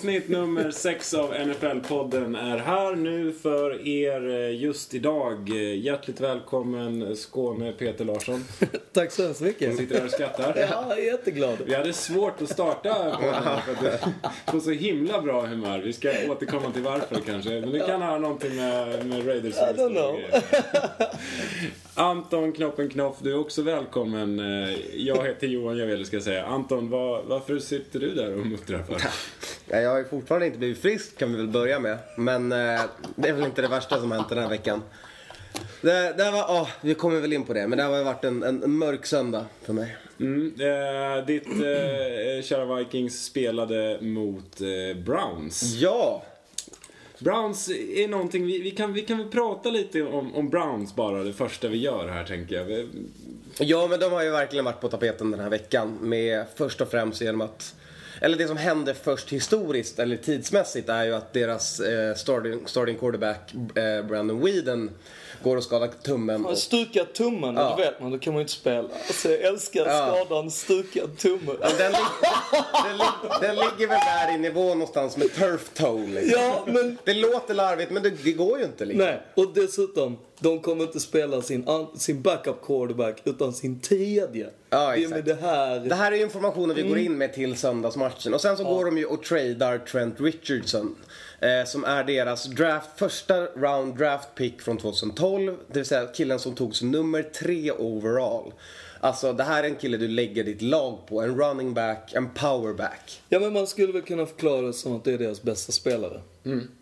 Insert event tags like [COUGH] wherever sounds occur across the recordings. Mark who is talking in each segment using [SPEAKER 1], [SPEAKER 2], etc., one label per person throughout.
[SPEAKER 1] Avsnitt nummer sex av NFL-podden är här nu för er eh, just idag. Hjärtligt välkommen Skåne Peter Larsson. [LAUGHS]
[SPEAKER 2] Tack så hemskt mycket.
[SPEAKER 1] Sitter där och skrattar.
[SPEAKER 2] Ja, jag är jätteglad.
[SPEAKER 1] Vi hade svårt att starta podden för att du [LAUGHS] får så himla bra humör. Vi ska återkomma till varför kanske. Men det kan ha någonting med, med Raiders
[SPEAKER 2] I don't know. [LAUGHS]
[SPEAKER 1] Anton Knoppen Knoff, du är också välkommen. Eh, Jag heter Johan Javeli ska jag säga. Anton, vad, varför sitter du där och muttrar för?
[SPEAKER 3] Ja, Jag har ju fortfarande inte blivit frisk kan vi väl börja med. Men eh, det är väl inte det värsta som har hänt den här veckan. Det, det här var, åh, vi kommer väl in på det, men det här har varit en, en, en mörk söndag för mig.
[SPEAKER 1] Mm, eh, ditt eh, kära Vikings spelade mot eh, Browns.
[SPEAKER 3] Ja!
[SPEAKER 1] Browns är någonting, vi, vi, kan, vi kan väl prata lite om, om Browns bara, det första vi gör här tänker jag. Vi-
[SPEAKER 3] Ja, men de har ju verkligen varit på tapeten den här veckan. Med först och främst genom att eller det som hände först historiskt, eller tidsmässigt, är ju att deras eh, starting, starting quarterback eh, Brandon Weeden går och skadar tummen.
[SPEAKER 2] Man stukar tummen,
[SPEAKER 3] Ja.
[SPEAKER 2] då vet man, då kan man ju inte spela. Alltså jag älskar
[SPEAKER 3] Ja.
[SPEAKER 2] skadan stukad tumme.
[SPEAKER 3] Men Den, lig- den, lig- den ligger väl där i nivå någonstans med turf toe liksom.
[SPEAKER 2] Ja, men
[SPEAKER 3] Det låter larvigt men det, det går ju inte liksom.
[SPEAKER 2] nej. Och dessutom, de kommer inte spela sin, sin backup quarterback utan sin tredje.
[SPEAKER 3] Ja,
[SPEAKER 2] och med
[SPEAKER 3] exakt.
[SPEAKER 2] det här.
[SPEAKER 3] Det här är informationen vi går in med till söndagsmatchen. Och sen så går de ju och tradar Trent Richardson. Eh, som är deras draft, första round draft pick från 2012. Det vill säga killen som tog som nummer tre overall. Alltså det här är en kille du lägger ditt lag på. En running back, en powerback.
[SPEAKER 2] Ja men man skulle väl kunna förklara det som att det är deras bästa spelare.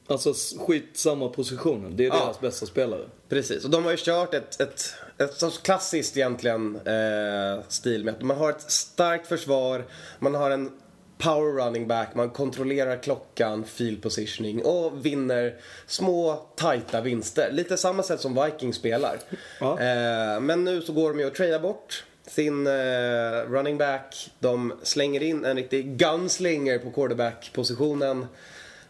[SPEAKER 2] Alltså s- skit samma positionen. Det är
[SPEAKER 3] Mm. Ja.
[SPEAKER 2] deras bästa spelare.
[SPEAKER 3] Precis, och de har ju kört ett, ett, ett sorts klassiskt egentligen eh, stil med att man har ett starkt försvar, man har en power running back, man kontrollerar klockan, field positioning och vinner små tajta vinster. Lite samma sätt som Vikings spelar.
[SPEAKER 2] Ja.
[SPEAKER 3] Eh, men nu så går de ju och tradar bort sin eh, running back. De slänger in en riktig gunslinger på quarterback-positionen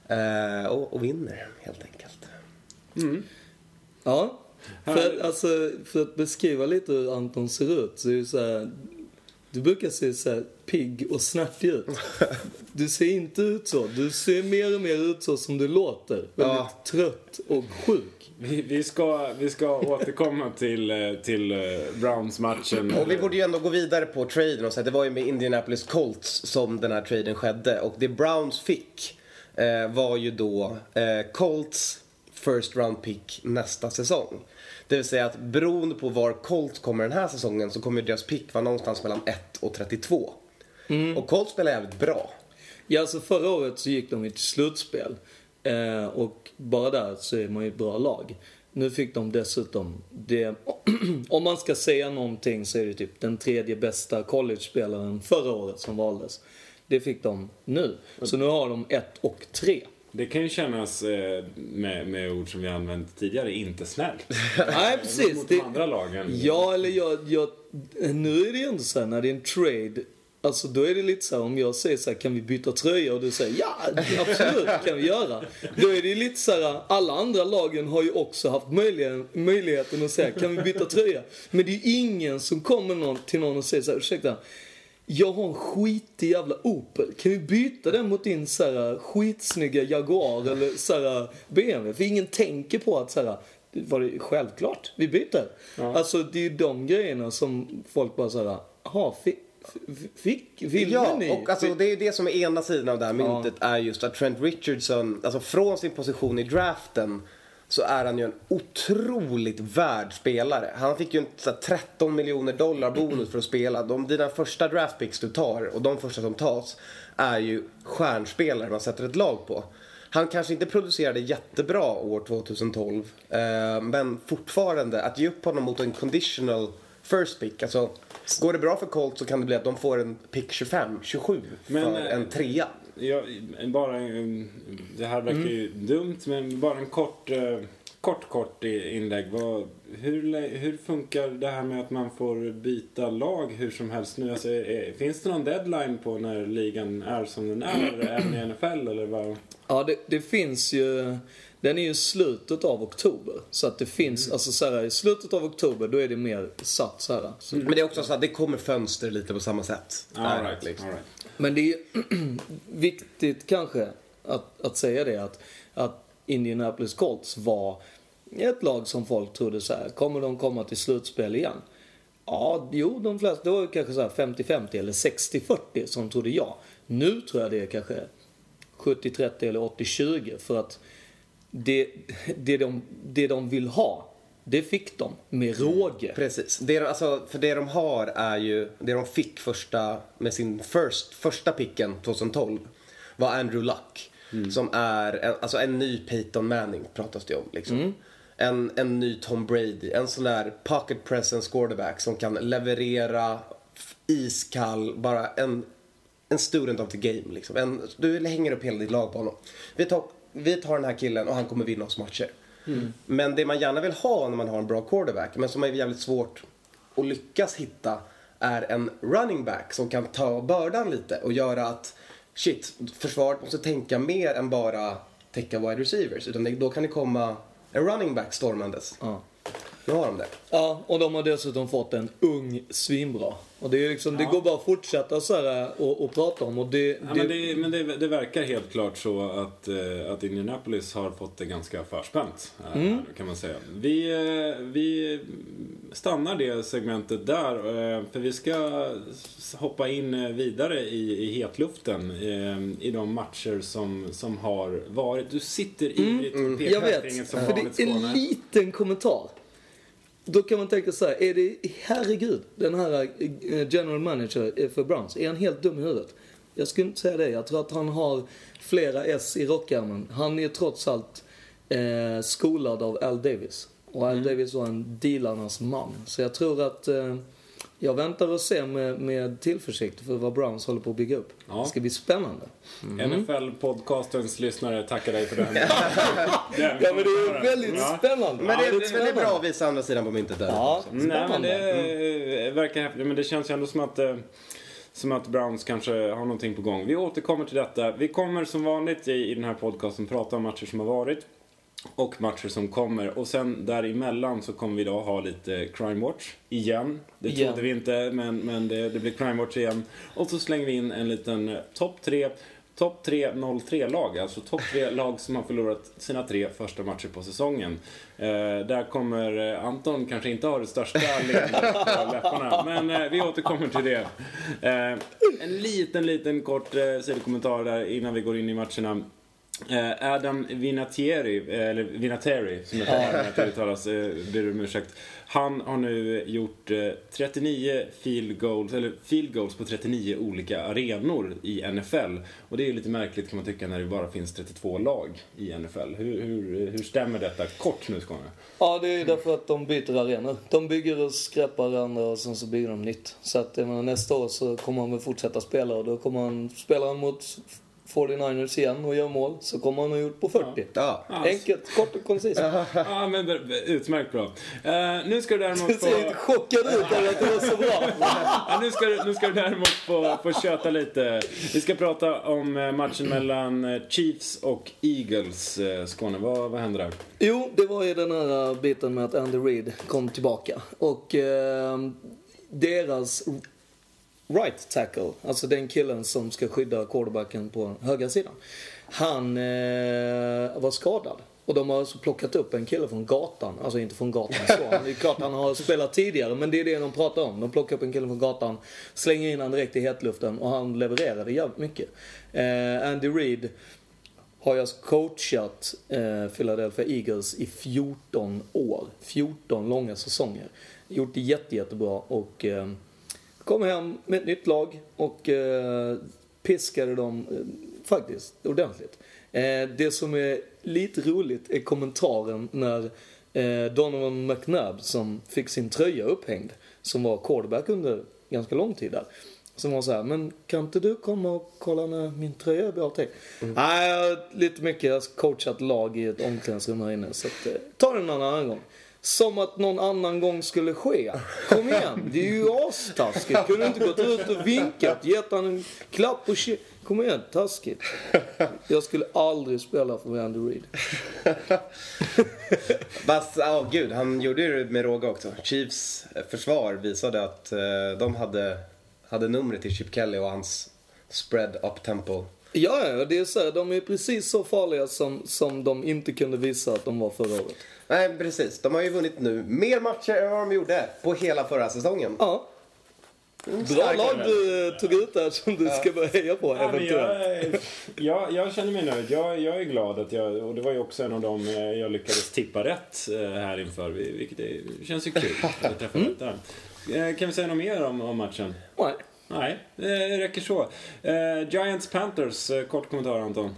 [SPEAKER 3] eh, och, och vinner helt enkelt.
[SPEAKER 2] Ja. För, alltså, för att beskriva lite hur Anton ser ut så är det så här, Du brukar se så här pigg och snärtig ut. Du ser inte ut så. Du ser mer och mer ut så som du låter. Väldigt
[SPEAKER 3] Ja.
[SPEAKER 2] trött och sjuk.
[SPEAKER 1] Vi, vi, ska, vi ska återkomma till, eh, till eh, Browns-matchen.
[SPEAKER 3] Och vi borde ju ändå gå vidare på traden och säga det var ju med Indianapolis Colts som den här traden skedde. Och det Browns fick eh, var ju då eh, Colts first round pick nästa säsong. Det vill säga att beroende på var Colts kommer den här säsongen så kommer deras pick vara någonstans mellan 1 och 32. Och Colts spelar jävligt bra.
[SPEAKER 2] Ja, alltså förra året så gick de ju till slutspel. Eh, och bara där så är man ju ett bra lag. Nu fick de dessutom det, [CLEARS THROAT] om man ska säga någonting så är det typ den tredje bästa college-spelaren förra året som valdes. Det fick de nu. Så nu har de ett och tre.
[SPEAKER 1] Det kan ju kännas, eh, med, med ord som vi använt tidigare, inte snällt. [LAUGHS]
[SPEAKER 2] Nej, precis.
[SPEAKER 1] Mot
[SPEAKER 2] Det,
[SPEAKER 1] de andra lagen.
[SPEAKER 2] ja, eller jag, jag, nu är det ju ändå så här när det är en trade. Alltså då är det lite så om jag säger så här, kan vi byta tröja? Och du säger ja, absolut kan vi göra. Då är det ju lite så här, alla andra lagen har ju också haft möjligheten, att säga, kan vi byta tröja? Men det är ju ingen som kommer någon, till någon och säger så här, ursäkta. Jag har en skitig jävla Opel. Kan vi byta den mot din så här, skitsnygga Jaguar eller så här, BMW? För ingen tänker på att så här, var det självklart, vi byter. Alltså det är ju de grejerna som folk bara så här, jaha, fick, fick, vill
[SPEAKER 3] Ja,
[SPEAKER 2] ni?
[SPEAKER 3] och alltså, det är ju det som är ena sidan av det här myntet är just att Trent Richardson, alltså från sin position i draften så är han ju en otroligt värd spelare. Han fick ju en så här, 13 miljoner dollar bonus för att spela. De, dina första draftpicks du tar och de första som tas är ju stjärnspelare man sätter ett lag på. Han kanske inte producerade jättebra år 2012 eh, men fortfarande att ge upp honom mot en conditional first pick. Alltså, går det bra för Colts så kan det bli att de får en pick 25, 27
[SPEAKER 1] Men,
[SPEAKER 3] för
[SPEAKER 1] eh,
[SPEAKER 3] en trea.
[SPEAKER 1] Ja, bara, det här verkar ju dumt, men bara en kort, eh, kort, kort inlägg. Vad, hur, hur funkar det här med att man får byta lag hur som helst nu? Alltså, är, finns det någon deadline på när ligan är som den är, även i NFL eller vad?
[SPEAKER 2] Ja, det, det finns ju... Den är ju slutet av oktober. Så att det finns,
[SPEAKER 3] Mm.
[SPEAKER 2] alltså så här, i slutet av oktober då är det mer satt så här. Så,
[SPEAKER 3] Men det är också så att det kommer fönster lite på samma sätt.
[SPEAKER 1] All right,
[SPEAKER 3] liksom.
[SPEAKER 1] all right.
[SPEAKER 2] Men det är [CLEARS THROAT] viktigt kanske att, att säga det att, att Indianapolis Colts var ett lag som folk trodde så här, kommer de komma till slutspel igen? Ja, jo, de flesta, det var kanske så här 50-50 eller 60-40 som trodde ja. Nu tror jag det är kanske 70-30 eller 80-20 för att det, det, de, det de vill ha, det fick de med råge.
[SPEAKER 3] Precis. Det, alltså, för det de har är ju, det de fick första, med sin first, första picken 2012 var Andrew Luck. Mm. Som är en, alltså en ny Peyton Manning pratas det om. Liksom. Mm. En, en ny Tom Brady. En sån där pocket presence quarterback som kan leverera iskall, bara en, en student of the game. Liksom. En, du hänger upp hela ditt lag på honom. Vi tar, vi tar den här killen och han kommer vinna oss matcher. Mm. Men det man gärna vill ha när man har en bra quarterback, men som är jävligt svårt att lyckas hitta, är en running back som kan ta bördan lite och göra att shit, försvaret måste tänka mer än bara täcka wide receivers. Utan då kan det komma en running back stormandes. Ja. Nu har de det.
[SPEAKER 2] Ja, och de har dessutom fått en ung svinbra. Och det, är liksom, ja. det går bara att fortsätta så här och, och prata om. Och det,
[SPEAKER 1] ja, det... Men, det, men det, det, verkar helt klart så att, eh, att Indianapolis har fått det ganska förspänt. Eh, mm. Kan man säga. Vi, eh, vi stannar det segmentet där. För vi ska hoppa in vidare i, i hetluften. I de matcher som, som har varit. Du sitter ivrigt
[SPEAKER 2] mm. pekar Jag vet. Som för det är en liten kommentar. Då kan man tänka så här, är det, herregud, den här eh, general manager för Browns, är han helt dum i huvudet? Jag skulle inte säga det. Jag tror att han har flera S i rockärmen. Han är trots allt eh, skolad av Al Davis. Och Al mm. Davis var en dealarnas man. Så jag tror att eh, jag väntar och ser med, med tillförsikt för vad Browns håller på att bygga upp. Ja. Det ska bli spännande.
[SPEAKER 1] Mm. NFL-podcastens lyssnare tackar dig för den. [LAUGHS]
[SPEAKER 2] ja, men det är väldigt ja. spännande.
[SPEAKER 3] Men det, är, det, det är bra att visa andra sidan på myntet där.
[SPEAKER 1] Ja, Nej, men det mm. verkar häftigt. Men det känns ju ändå som att eh, som att Browns kanske har någonting på gång. Vi återkommer till detta. Vi kommer som vanligt i, i den här podcasten prata om matcher som har varit och matcher som kommer. Och sen däremellan så kommer vi då ha lite Crime Watch igen. Det trodde vi inte, men, men det, det blir Crime Watch igen. Och så slänger vi in en liten eh, topp 3 Topp 3 0-3-lag, alltså topp 3 [LAUGHS] lag som har förlorat sina tre första matcher på säsongen. Eh, där kommer eh, Anton kanske inte ha det största [LAUGHS] leendet på läpparna, men eh, vi återkommer till det. Eh, en liten, liten kort eh, sidokommentar där innan vi går in i matcherna. Eh, Adam Vinatieri, eh, eller Vinatieri som jag tar att det uttalas, eh, ber om ursäkt. Han har nu gjort 39 field goals, eller field goals på 39 olika arenor i NFL. Och det är lite märkligt kan man tycka när det bara finns 32 lag i NFL. Hur, hur, hur stämmer detta kort nu Skåne?
[SPEAKER 2] Ja, det är därför att de byter arenor. De bygger och skräpar andra och sen så bygger de nytt. Så att menar, nästa år så kommer han väl fortsätta spela och då kommer han spela mot 49ers igen och gör mål så kommer han ha gjort på 40.
[SPEAKER 3] Ja.
[SPEAKER 2] Enkelt, kort och koncist.
[SPEAKER 1] ja, men utmärkt bra. Uh, nu ska du däremot
[SPEAKER 2] få... Du ser lite chockad ut över att det var så bra.
[SPEAKER 1] ja, nu, ska du, nu ska du däremot få, få köta lite. Vi ska prata om eh, matchen mellan eh, Chiefs och Eagles. Skåne, vad, vad hände där?
[SPEAKER 2] Jo, det var ju den här biten med att Andy Reid kom tillbaka. Och eh, deras right tackle, alltså den killen som ska skydda quarterbacken på högra sidan. Han eh, var skadad. Och de har alltså plockat upp en kille från gatan, alltså inte från gatan så. Det är klart han har spelat tidigare men det är det de pratar om. De plockar upp en kille från gatan, slänger in honom direkt i hetluften och han levererade jävligt mycket. Eh, Andy Reid har jag alltså coachat eh, Philadelphia Eagles i 14 år. 14 långa säsonger. Gjort det jätte, jättebra och eh, Kom hem med ett nytt lag och eh, piskade dem eh, faktiskt ordentligt. Eh, det som är lite roligt är kommentaren när Donovan McNabb som fick sin tröja upphängd, som var quarterback under ganska lång tid där. Som var så här, men kan inte du komma och kolla när min tröja blir avtäckt? Mm. Nej, lite mycket. Jag har coachat lag i ett omklädningsrum här inne. Så att, ta det en annan gång. Som att någon annan gång skulle ske. Kom igen, det är ju astaskigt. Kunde du inte gått ut och vinkat, gett han en klapp på Kom igen, taskigt. Jag skulle aldrig spela för Andy Reid.
[SPEAKER 3] Fast, ja oh, gud, han gjorde ju det med råga också. Chiefs försvar visade att uh, de hade, hade numret till Chip Kelly och hans spread up tempo
[SPEAKER 2] Ja, ja, det är så här, de är precis så farliga som, som de inte kunde visa att de var förra året.
[SPEAKER 3] Nej, precis. De har ju vunnit nu mer matcher än vad de gjorde på hela förra säsongen.
[SPEAKER 2] Ja. Bra
[SPEAKER 3] starkare.
[SPEAKER 2] lag du eh, tog ut där som du ska börja heja på
[SPEAKER 1] Ja,
[SPEAKER 2] eventuellt.
[SPEAKER 1] jag, jag, jag känner mig nöjd. Jag, jag är glad att jag, och det var ju också en av dem eh, jag lyckades tippa rätt eh, här inför, vilket är, känns ju kul. att träffa rätt där. Eh, Kan vi säga något mer om, om matchen?
[SPEAKER 2] Nej.
[SPEAKER 1] Nej, det räcker så. Eh, Giants Panthers, eh, kort kommentar Anton.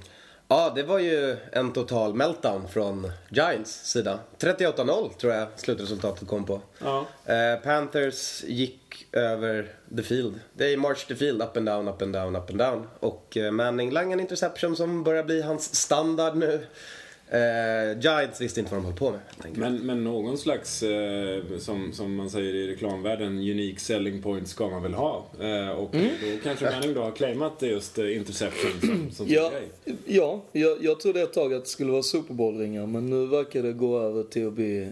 [SPEAKER 3] Ja, det var ju en total meltdown från Giants sida. 38-0 tror jag slutresultatet kom på.
[SPEAKER 1] Ja.
[SPEAKER 3] Eh, Panthers gick över the field. They marched the field up and down, up and down, up and down. Och eh, Manning langade en interception som börjar bli hans standard nu. Eh, Giants visste inte vad de höll på med.
[SPEAKER 1] Men, men någon slags, eh, som, som man säger i reklamvärlden, unique selling point ska man väl ha. Eh, och
[SPEAKER 2] Mm.
[SPEAKER 1] då kanske Manning då har claimat just eh, interception som, som
[SPEAKER 2] Ja,
[SPEAKER 1] grej.
[SPEAKER 2] ja jag, jag trodde ett tag att det skulle vara Super Bowl-ringar men nu verkar det gå över till att bli eh,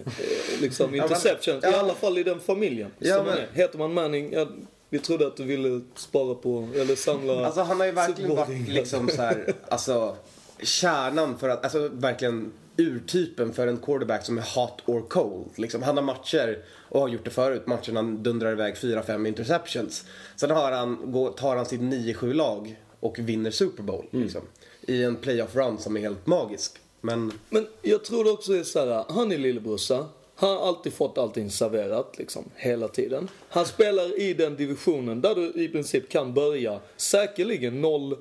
[SPEAKER 2] liksom [LAUGHS] interception.
[SPEAKER 3] ja.
[SPEAKER 2] I alla fall i den familjen.
[SPEAKER 3] Ja, men-
[SPEAKER 2] är. Heter man Manning, ja, vi trodde att du ville spara på, eller samla
[SPEAKER 3] Alltså han har ju verkligen varit liksom så här, [LAUGHS] alltså kärnan för att, alltså verkligen urtypen för en quarterback som är hot or cold. Liksom, han har matcher och har gjort det förut. Matcherna dundrar iväg 4-5 interceptions. Sen har han, tar han sitt 9-7 lag och vinner Super Bowl. Liksom, I en playoff run som är helt magisk. Men
[SPEAKER 2] Men jag tror det också är så här, han är lillebrorsa. Han har alltid fått allting serverat liksom, hela tiden. Han spelar i den divisionen där du i princip kan börja säkerligen 0,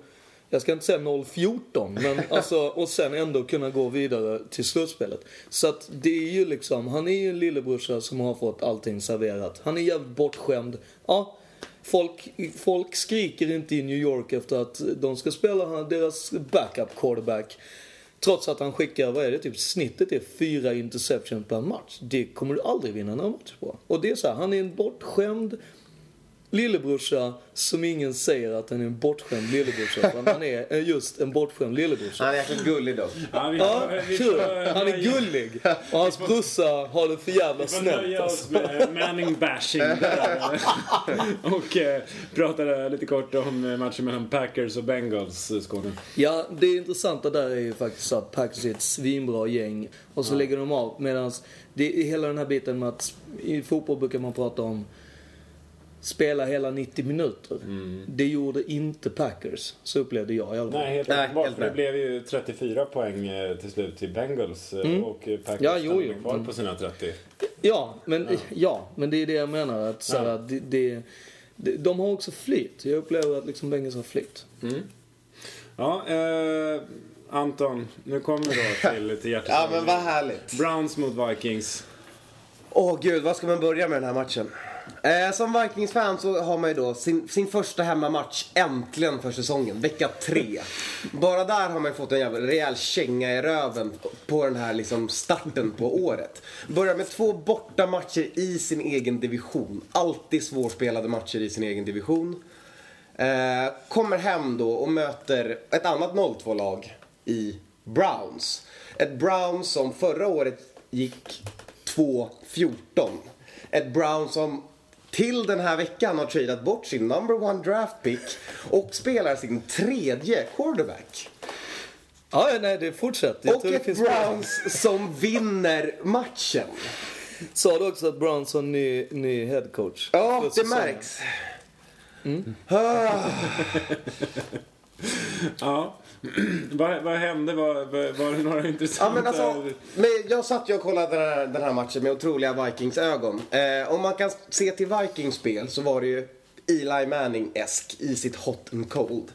[SPEAKER 2] jag ska inte säga 0-14, men [LAUGHS] alltså och sen ändå kunna gå vidare till slutspelet. Så att det är ju liksom, han är ju en lillebrorsa som har fått allting serverat. Han är jävligt bortskämd. Ja, Folk, folk skriker inte i New York efter att de ska spela deras backup quarterback. Trots att han skickar, vad är det, typ snittet är fyra interception per match. Det kommer du aldrig vinna någon match på. Och det är så här, han är en bortskämd lillebrorsa som ingen säger att han är en bortskämd lillebrorsa. För han är just en bortskämd lillebrorsa.
[SPEAKER 3] han är jäkligt gullig dock.
[SPEAKER 1] Ja, vi,
[SPEAKER 2] Ja,
[SPEAKER 1] vi
[SPEAKER 2] kul. Han är gullig. Och hans brorsa har det för jävla
[SPEAKER 1] Vi får
[SPEAKER 2] snällt.
[SPEAKER 1] nöja
[SPEAKER 2] Alltså.
[SPEAKER 1] oss med Manning-bashing där. [LAUGHS] och eh, prata lite kort om eh, matchen mellan Packers och Bengals, eh, Skåne.
[SPEAKER 2] Ja, det intressanta där är ju faktiskt att Packers är ett svinbra gäng och så lägger de av. Medan det är hela den här biten med att i fotboll brukar man prata om spela hela 90 minuter. Det gjorde inte Packers. Så upplevde jag i alla fall.
[SPEAKER 1] Nej, helt
[SPEAKER 3] Nej,
[SPEAKER 1] uppenbart.
[SPEAKER 3] helt
[SPEAKER 1] Det blev ju 34 poäng eh, till slut till Bengals eh, och eh, Packers
[SPEAKER 2] Ja, jo, jo.
[SPEAKER 1] kvar
[SPEAKER 2] Mm.
[SPEAKER 1] på sina 30.
[SPEAKER 2] Ja, men, ja. men det är det jag menar. Att, så här,
[SPEAKER 1] Ja.
[SPEAKER 2] det, det, det, de har också flyt. Jag upplever att liksom Bengals har flyt.
[SPEAKER 1] Ja, eh, Anton, nu kommer vi då [LAUGHS] till, till hjärtat.
[SPEAKER 3] Ja men vad härligt.
[SPEAKER 1] Browns mot Vikings.
[SPEAKER 3] Åh gud, var ska man börja med den här matchen? Eh, som Vikings-fan så har man ju då sin, sin första hemmamatch äntligen för säsongen, vecka tre. Bara där har man ju fått en jävla rejäl känga i röven på den här liksom starten på året. Börjar med två borta matcher i sin egen division. Alltid svårspelade matcher i sin egen division. Eh, kommer hem då och möter ett annat 0-2-lag i Browns. Ett Browns som förra året gick 2-14. Ett Browns som till den här veckan har tradat bort sin number one draft pick och spelar sin tredje quarterback.
[SPEAKER 2] Ja, nej, det fortsätter. Jag
[SPEAKER 3] Och
[SPEAKER 2] tror det
[SPEAKER 3] ett. Browns som vinner matchen.
[SPEAKER 2] Sa du också att Browns har ny, ny headcoach?
[SPEAKER 3] Ja, det
[SPEAKER 2] säsongen?
[SPEAKER 3] märks. Ah. [LAUGHS]
[SPEAKER 1] Ja. [CLEARS THROAT] vad, vad hände? Var, var, var det några [LAUGHS]
[SPEAKER 3] Ja,
[SPEAKER 1] intressanta...
[SPEAKER 3] men alltså, men jag satt ju och kollade den här, den här matchen med otroliga Vikings-ögon. Eh, om man kan se till Vikings spel så var det ju Eli Manning-esk i sitt hot and cold.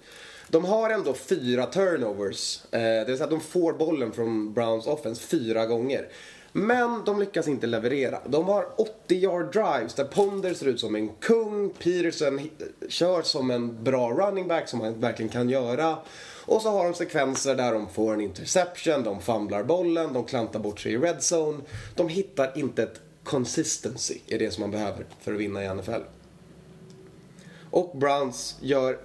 [SPEAKER 3] De har ändå fyra turnovers. Eh, det vill säga att de får bollen från Browns offense fyra gånger. Men de lyckas inte leverera. De har 80 yard drives där Ponder ser ut som en kung. Peterson hi- kör som en bra running back som han verkligen kan göra. Och så har de sekvenser där de får en interception, de famlar bollen, de klantar bort sig i red zone. De hittar inte ett consistency i det som man behöver för att vinna i NFL. Och Browns gör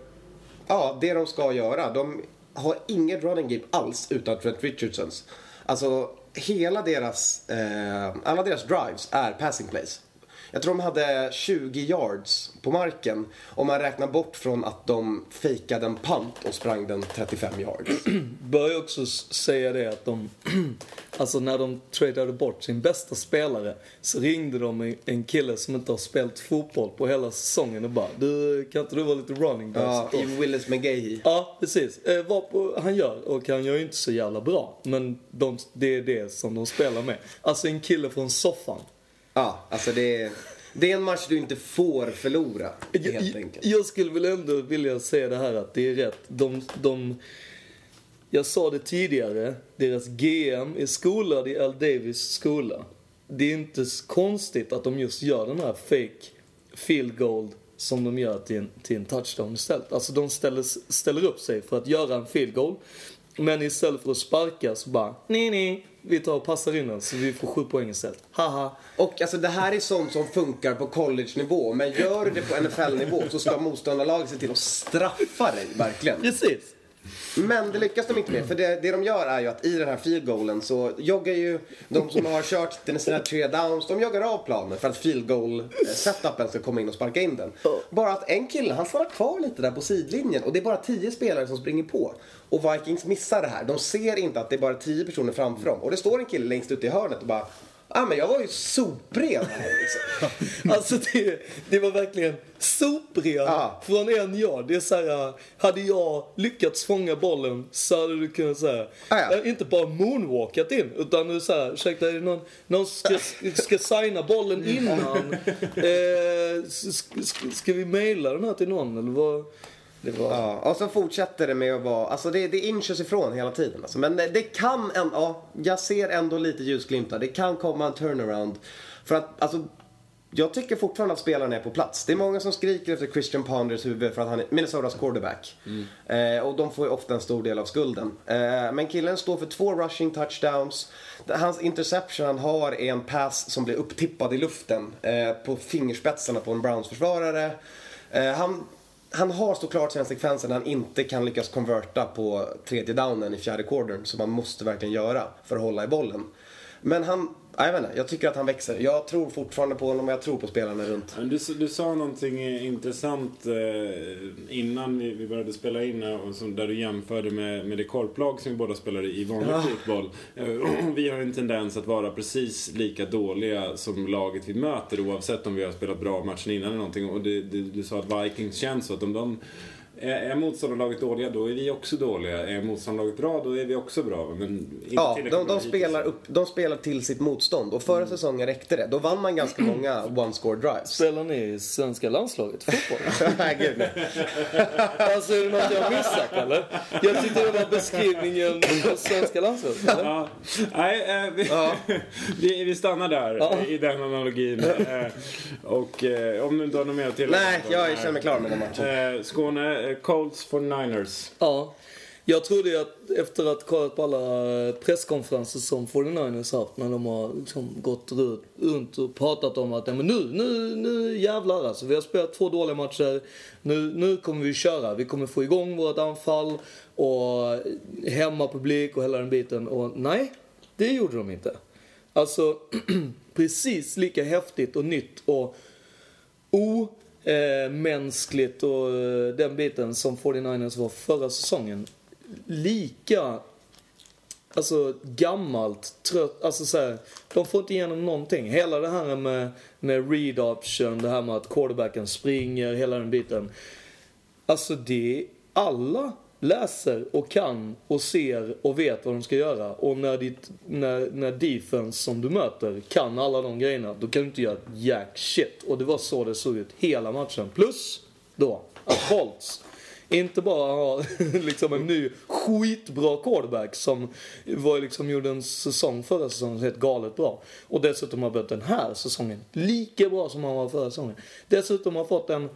[SPEAKER 3] ja, det de ska göra. De har inget running game alls utan Trent Richardsons. Alltså, hela deras, eh, alla deras drives är passing plays jag tror de hade 20 yards på marken. Om man räknar bort från att de fejkade en punt och sprang den 35 yards. [CLEARS THROAT]
[SPEAKER 2] Bör ju också säga det att de, [CLEARS THROAT] alltså när de tradade bort sin bästa spelare så ringde de en- kille som inte har spelat fotboll på hela säsongen och bara du, kan inte du vara lite running back?
[SPEAKER 3] Ja, i Willis McGahey.
[SPEAKER 2] Ja, precis. Eh, vad han gör, och han gör ju inte så jävla bra. Men de, det är det som de spelar med. Alltså en kille från soffan.
[SPEAKER 3] Ja, alltså det är, det är en match du inte får förlora, helt
[SPEAKER 2] jag,
[SPEAKER 3] enkelt.
[SPEAKER 2] jag skulle väl ändå vilja säga det här att det är rätt. De, de, jag sa det tidigare, deras GM är skolad i Al Davis skola. Det är inte konstigt att de just gör den här fake field goal som de gör till en, till en touchdown istället. Alltså de ställer, ställer upp sig för att göra en field goal. Men istället för att sparka så bara, nej nej, vi tar och passar in den så vi får sju poäng istället. Haha.
[SPEAKER 3] Och alltså det här är sånt som funkar på college-nivå. Men gör du det på NFL-nivå så ska motståndarlaget se till att straffa dig, verkligen.
[SPEAKER 2] Precis.
[SPEAKER 3] Men det lyckas de inte med. För det, det de gör är ju att i den här field goalen så joggar ju de som har kört sina tre downs, de joggar av planen för att field goal eh, ska komma in och sparka in den. Bara att en kille, han stannar kvar lite där på sidlinjen och det är bara tio spelare som springer på. Och Vikings missar det här. De ser inte att det är bara tio personer framför dem. Och det står en kille längst ute i hörnet och bara ah, men jag var ju sopren här liksom. [LAUGHS]
[SPEAKER 2] Alltså det, det var verkligen sopren
[SPEAKER 3] Ja.
[SPEAKER 2] från en yard. Det är så här, hade jag lyckats fånga bollen så hade du kunnat säga,
[SPEAKER 3] Ah, ja.
[SPEAKER 2] inte bara moonwalkat in utan du såhär, ursäkta är det någon, någon ska, ska signa bollen innan? [LAUGHS] eh, ska, ska, ska vi mejla den här till någon eller vad? Var...
[SPEAKER 3] Ja, och så fortsätter det med att vara, alltså det, det inches ifrån hela tiden. Alltså. Men det, kan ändå, ja, jag ser ändå lite ljusglimtar. Det kan komma en turnaround. För att, alltså, jag tycker fortfarande att spelarna är på plats. Det är många som skriker efter Christian Ponders huvud för att han är Minnesotas quarterback. Eh, och de får ju ofta en stor del av skulden. Eh, men killen står för två rushing touchdowns. Hans interception han har är en pass som blir upptippad i luften eh, på fingerspetsarna på en Browns-försvarare. Eh, han han har såklart sina sekvenser när han inte kan lyckas konverta på tredje downen i fjärde quartern som man måste verkligen göra för att hålla i bollen. Men han, ja, jag vet inte, jag tycker att han växer. Jag tror fortfarande på honom och jag tror på spelarna runt.
[SPEAKER 1] Du, du sa någonting intressant eh, innan vi, började spela in här, där du jämförde med, med det korplag som vi båda spelar i i vanlig fotboll. Eh, [CLEARS THROAT] vi har en tendens att vara precis lika dåliga som laget vi möter oavsett om vi har spelat bra matchen innan eller någonting. Och det, det, du sa att Vikings känns så att om de är, motståndarlaget dåliga, då är vi också dåliga. Är motståndarlaget bra, då är vi också bra. Men
[SPEAKER 3] Ja, de,
[SPEAKER 1] bra
[SPEAKER 3] de, spelar upp, de spelar till sitt motstånd och förra säsongen räckte det. Då vann man ganska många one-score drives.
[SPEAKER 2] Spelar ni i svenska landslaget fotboll? [LAUGHS]
[SPEAKER 3] Nej, gud, nej. [LAUGHS]
[SPEAKER 2] alltså är det något jag har missat eller? Jag tyckte det var beskrivningen av svenska landslaget.
[SPEAKER 1] Ja, nej, eh, vi, [LAUGHS] vi, vi stannar där
[SPEAKER 2] Ja.
[SPEAKER 1] i den analogin. Eh, och eh, om du inte har något mer att tillägga.
[SPEAKER 3] nej, jag känner mig klar med den matchen.
[SPEAKER 1] Skåne, Eh, Colts for Niners.
[SPEAKER 2] Ja. Jag trodde ju att efter att ha kollat på alla eh, presskonferenser som 49ers haft när de har liksom gått runt och pratat om att ja, men nu, nu, nu jävlar alltså. Vi har spelat två dåliga matcher. Nu, nu kommer vi köra. Vi kommer få igång vårt anfall och hemmapublik och hela den biten. Och nej, det gjorde de inte. Alltså, [CLEARS THROAT] precis lika häftigt och nytt och o... Eh, mänskligt och eh, den biten som 49ers var förra säsongen. Lika Alltså gammalt, trött, alltså så här, de får inte igenom någonting. Hela det här med, med read option, det här med att quarterbacken springer, hela den biten. Alltså det, alla läser och kan och ser och vet vad de ska göra. Och när, ditt, när, när defense som du möter kan alla de grejerna, då kan du inte göra jack shit. Och det var så det såg ut hela matchen. Plus då, att Bolts inte bara har [LAUGHS] liksom en ny skitbra quarterback som var liksom gjorde en säsong förra säsongen helt galet bra. Och dessutom har börjat den här säsongen lika bra som han var förra säsongen. Dessutom har fått en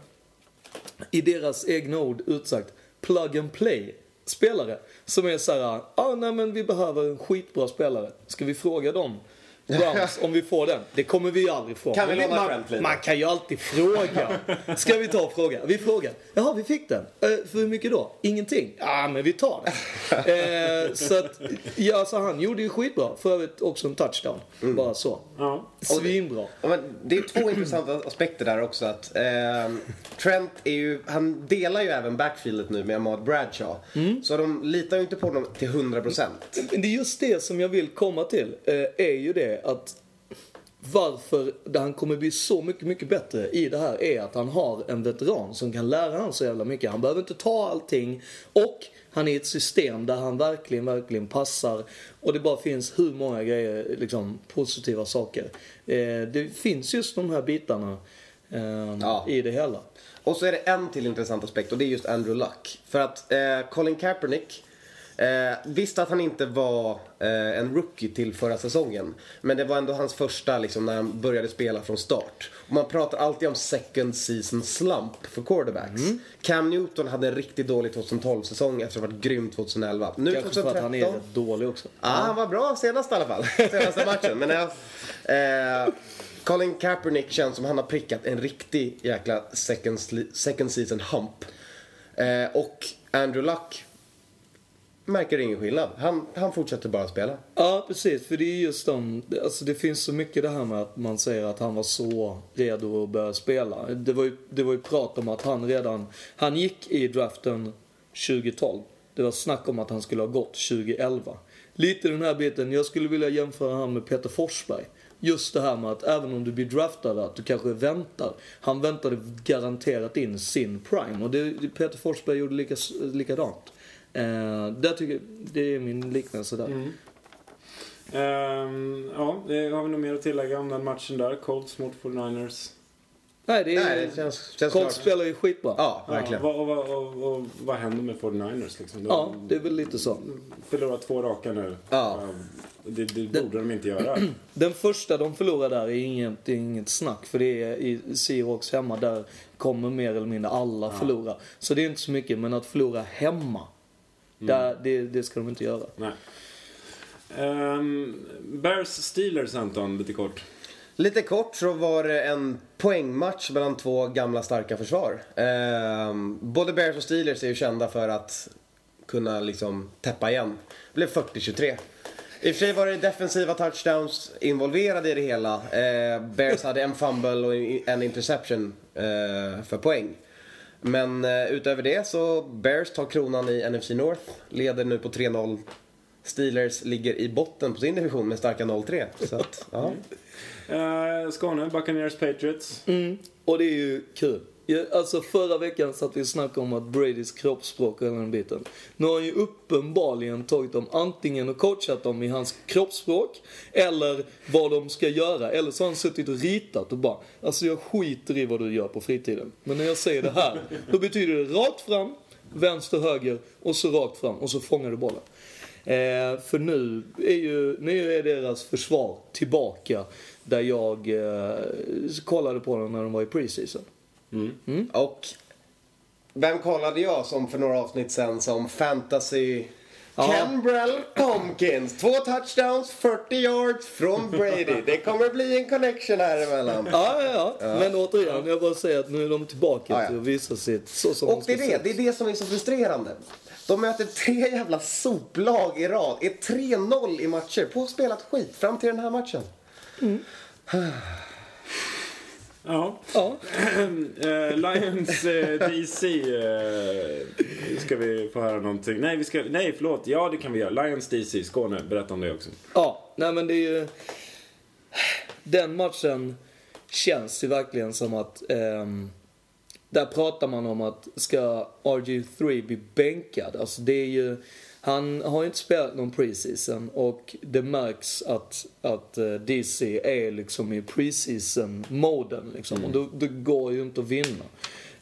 [SPEAKER 2] i deras egna ord utsagt plug and play spelare. Som är så här, ah, nej men vi behöver en skitbra spelare. Ska vi fråga dem Browns, om vi får den. Det kommer vi ju aldrig få.
[SPEAKER 3] Kan vi låna
[SPEAKER 2] man, man kan ju alltid fråga. Ska vi ta och fråga? Vi frågar. Jaha, vi fick den. Eh, för hur mycket då? Ingenting. Ja, men vi tar den. [LAUGHS] Eh, så att, ja, alltså han gjorde ju skitbra. För övrigt också en touchdown.
[SPEAKER 3] Mm.
[SPEAKER 2] Bara så.
[SPEAKER 1] Ja.
[SPEAKER 2] Svinbra.
[SPEAKER 3] Ja, men det är två intressanta aspekter där också. Att, eh, Trent är ju, han delar ju även backfieldet nu med Ahmad Bradshaw. Så de litar ju inte på honom till 100%.
[SPEAKER 2] Men det är just det som jag vill komma till. Eh, är ju det att varför han kommer bli så mycket, mycket bättre i det här är att han har en veteran som kan lära honom så jävla mycket. Han behöver inte ta allting och han är i ett system där han verkligen, verkligen passar och det bara finns hur många grejer, liksom positiva saker. Eh, det finns just de här bitarna eh,
[SPEAKER 3] Ja.
[SPEAKER 2] i det hela.
[SPEAKER 3] Och så är det en till intressant aspekt och det är just Andrew Luck. För att eh, Colin Kaepernick eh, visste att han inte var eh, en rookie till förra säsongen. Men det var ändå hans första liksom, när han började spela från start. Och man pratar alltid om second season slump för quarterbacks. Cam Newton hade en riktigt dålig 2012-säsong efter att ha varit grym 2011. Nu
[SPEAKER 2] Kanske för att han är
[SPEAKER 3] 2013
[SPEAKER 2] rätt dålig också.
[SPEAKER 3] Ja, han var bra senast i alla fall. [LAUGHS] Senaste matchen. Men ja, eh, Colin Kaepernick känns som han har prickat en riktig jäkla second, second season hump. Eh, och Andrew Luck märker ingen skillnad. Han, han fortsätter bara spela.
[SPEAKER 2] Ja, precis. För det är just de, alltså det finns så mycket det här med att man säger att han var så redo att börja spela. Det var ju, det var ju prat om att han redan, han gick i draften 2012. Det var snack om att han skulle ha gått 2011. Lite den här biten, jag skulle vilja jämföra han med Peter Forsberg. Just det här med att även om du blir draftad, att du kanske väntar. Han väntade garanterat in sin prime och det, Peter Forsberg gjorde lika, likadant. Eh, där tycker det är min liknelse där.
[SPEAKER 1] Ehm, ja, det har vi nog mer att tillägga om den matchen där. Colts mot 49ers.
[SPEAKER 2] Nej, det är
[SPEAKER 3] Nej, det känns, känns
[SPEAKER 2] Colts
[SPEAKER 3] klart.
[SPEAKER 2] spelar ju skitbra.
[SPEAKER 3] Ja, verkligen.
[SPEAKER 1] Ja, vad, och, och, och, och vad händer med 49ers liksom? De
[SPEAKER 2] Ja, det är väl lite så.
[SPEAKER 1] förlorar två raka nu.
[SPEAKER 3] Ja.
[SPEAKER 1] Ehm, Det, det borde de inte göra. [CLEARS THROAT]
[SPEAKER 2] Den första de förlorar där är inget, det är inget snack. För det är i Seahawks hemma, där kommer mer eller mindre alla förlora. Så det är inte så mycket, men att förlora hemma, där, det, det ska de inte göra.
[SPEAKER 1] Nej. Um, Bears Steelers Anton, lite kort.
[SPEAKER 3] Lite kort så var det en poängmatch mellan två gamla starka försvar. Ehm, både Bears och Steelers är ju kända för att kunna liksom täppa igen. Det blev 40-23. I och för sig var det defensiva touchdowns involverade i det hela. Eh, Bears hade en fumble och en interception eh, för poäng. Men eh, utöver det så Bears tar kronan i NFC North, leder nu på 3-0. Steelers ligger i botten på sin division med starka 0-3. Så att, ja.
[SPEAKER 1] Uh, Skåne, Buccaneers Patriots.
[SPEAKER 2] Mm. Och det är ju kul. Ja, alltså förra veckan satt vi och snackade om att Bradys kroppsspråk och hela den biten. Nu har han ju uppenbarligen tagit dem antingen och coachat dem i hans kroppsspråk eller vad de ska göra. Eller så har han suttit och ritat och bara, alltså jag skiter i vad du gör på fritiden. Men när jag säger det här, då betyder det rakt fram, vänster, höger och så rakt fram och så fångar du bollen. Eh, för nu är ju, nu är deras försvar tillbaka där jag eh, kollade på dem när de var i preseason.
[SPEAKER 3] Och vem kollade jag som för några avsnitt sen som fantasy...
[SPEAKER 2] Ja.
[SPEAKER 3] Kenbrell Tompkins. Två touchdowns, 40 yards från Brady. Det kommer bli en connection här emellan.
[SPEAKER 2] Ja, ja, ja. Men återigen, jag bara säger att nu är de tillbaka
[SPEAKER 3] Ja, ja.
[SPEAKER 2] till att visa sitt så som
[SPEAKER 3] Och
[SPEAKER 2] de
[SPEAKER 3] det är det, det är det som är så frustrerande. De möter tre jävla soplag i rad. Är 3-0 i matcher på spelat skit fram till den här matchen.
[SPEAKER 1] Ja.
[SPEAKER 2] Ja, [CLEARS THROAT]
[SPEAKER 1] Eh, Lions eh, DC. eh, ska vi få höra någonting? Nej, vi ska, nej, förlåt. Ja, det kan vi göra. Lions DC, Skåne. Berätta om det också.
[SPEAKER 2] ja, nej men det är ju... Den matchen känns ju verkligen som att... ehm, där pratar man om att ska RG3 bli bänkad? Alltså det är ju... Han har ju inte spelat någon preseason och det märks att, att eh, DC är liksom i preseason-moden liksom. Och då, det går ju inte att vinna.